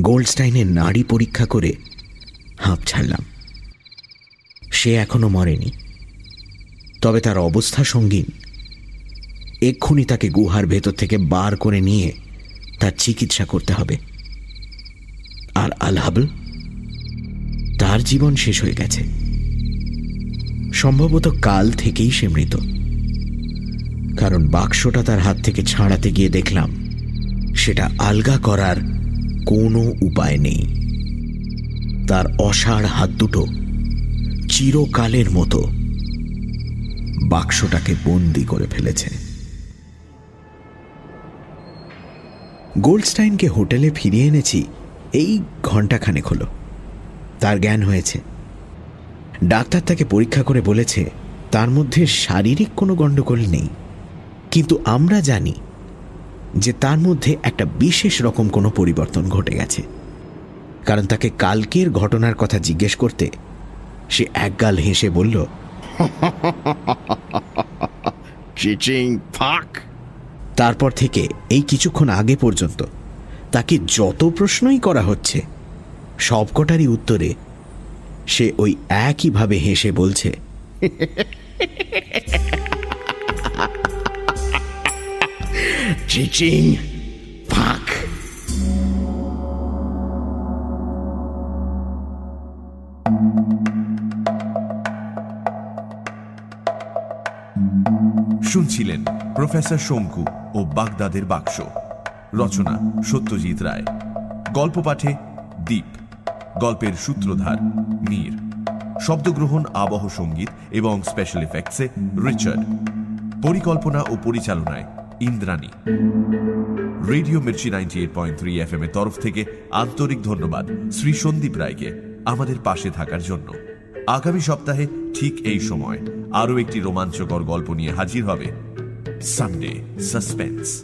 গোল্ডস্টাইনের নাড়ি পরীক্ষা করে হাঁপ ছাড়লাম। সে এখনও মরেনি। তবে তার অবস্থা সঙ্গীন। এক্ষুনি তাকে গুহার ভেতর থেকে বার করে নিয়ে তার চিকিৎসা করতে হবে। আর আলহাবল, তার জীবন শেষ হয়ে গেছে। সম্ভবত কাল থেকেই সে মৃত। কারণ বাক্সটা তার হাত থেকে ছাড়াতে গিয়ে দেখলাম, সেটা আলগা করার কোনো উপায় নেই। তার অসাড় হাত দুটো চিরকালের মতো বাক্সটাকে বন্দি করে ফেলেছে। গোল্ডস্টাইনকে হোটেলে ফিরিয়ে এনেছি, এই ঘন্টাখানেক হলো। তার জ্ঞান হয়েছে। ডাক্তার তাকে পরীক্ষা করে বলেছে তার মধ্যে শারীরিক কোনো গণ্ডগোল নেই। কিন্তু আমরা জানি যে তার মধ্যে একটা বিশেষ রকম কোনো পরিবর্তন ঘটে গেছে। কারণ তাকে কালকের ঘটনার কথা জিজ্ঞেস করতে সে একগাল হেসে বলল তারপর থেকে এই কিছুক্ষণ আগে পর্যন্ত তাকে যত প্রশ্নই করা হচ্ছে সবকটারই উত্তরে সে ওই একইভাবে হেসে বলছে শুনছিলেন প্রফেসর শঙ্কু ও বাগদাদের বাক্স। রচনা সত্যজিৎ রায়। গল্প পাঠে দ্বীপ গল্পের সূত্রধার, মীর। শব্দগ্রহণ, আবহ সংগীত এবং স্পেশাল এফেক্টসে রিচার্ড। পরিকল্পনা ও পরিচালনায় Indrani. Radio Mirchi ninety eight point three F M এর তরফ থেকে আন্তরিক ধন্যবাদ শ্রী সন্দীপ রায়কে আমাদের পাশে থাকার জন্য। আগামী সপ্তাহে ঠিক এই সময় আরও একটি রোমাঞ্চকর গল্প নিয়ে হাজির হবে সানডে সাসপেন্স।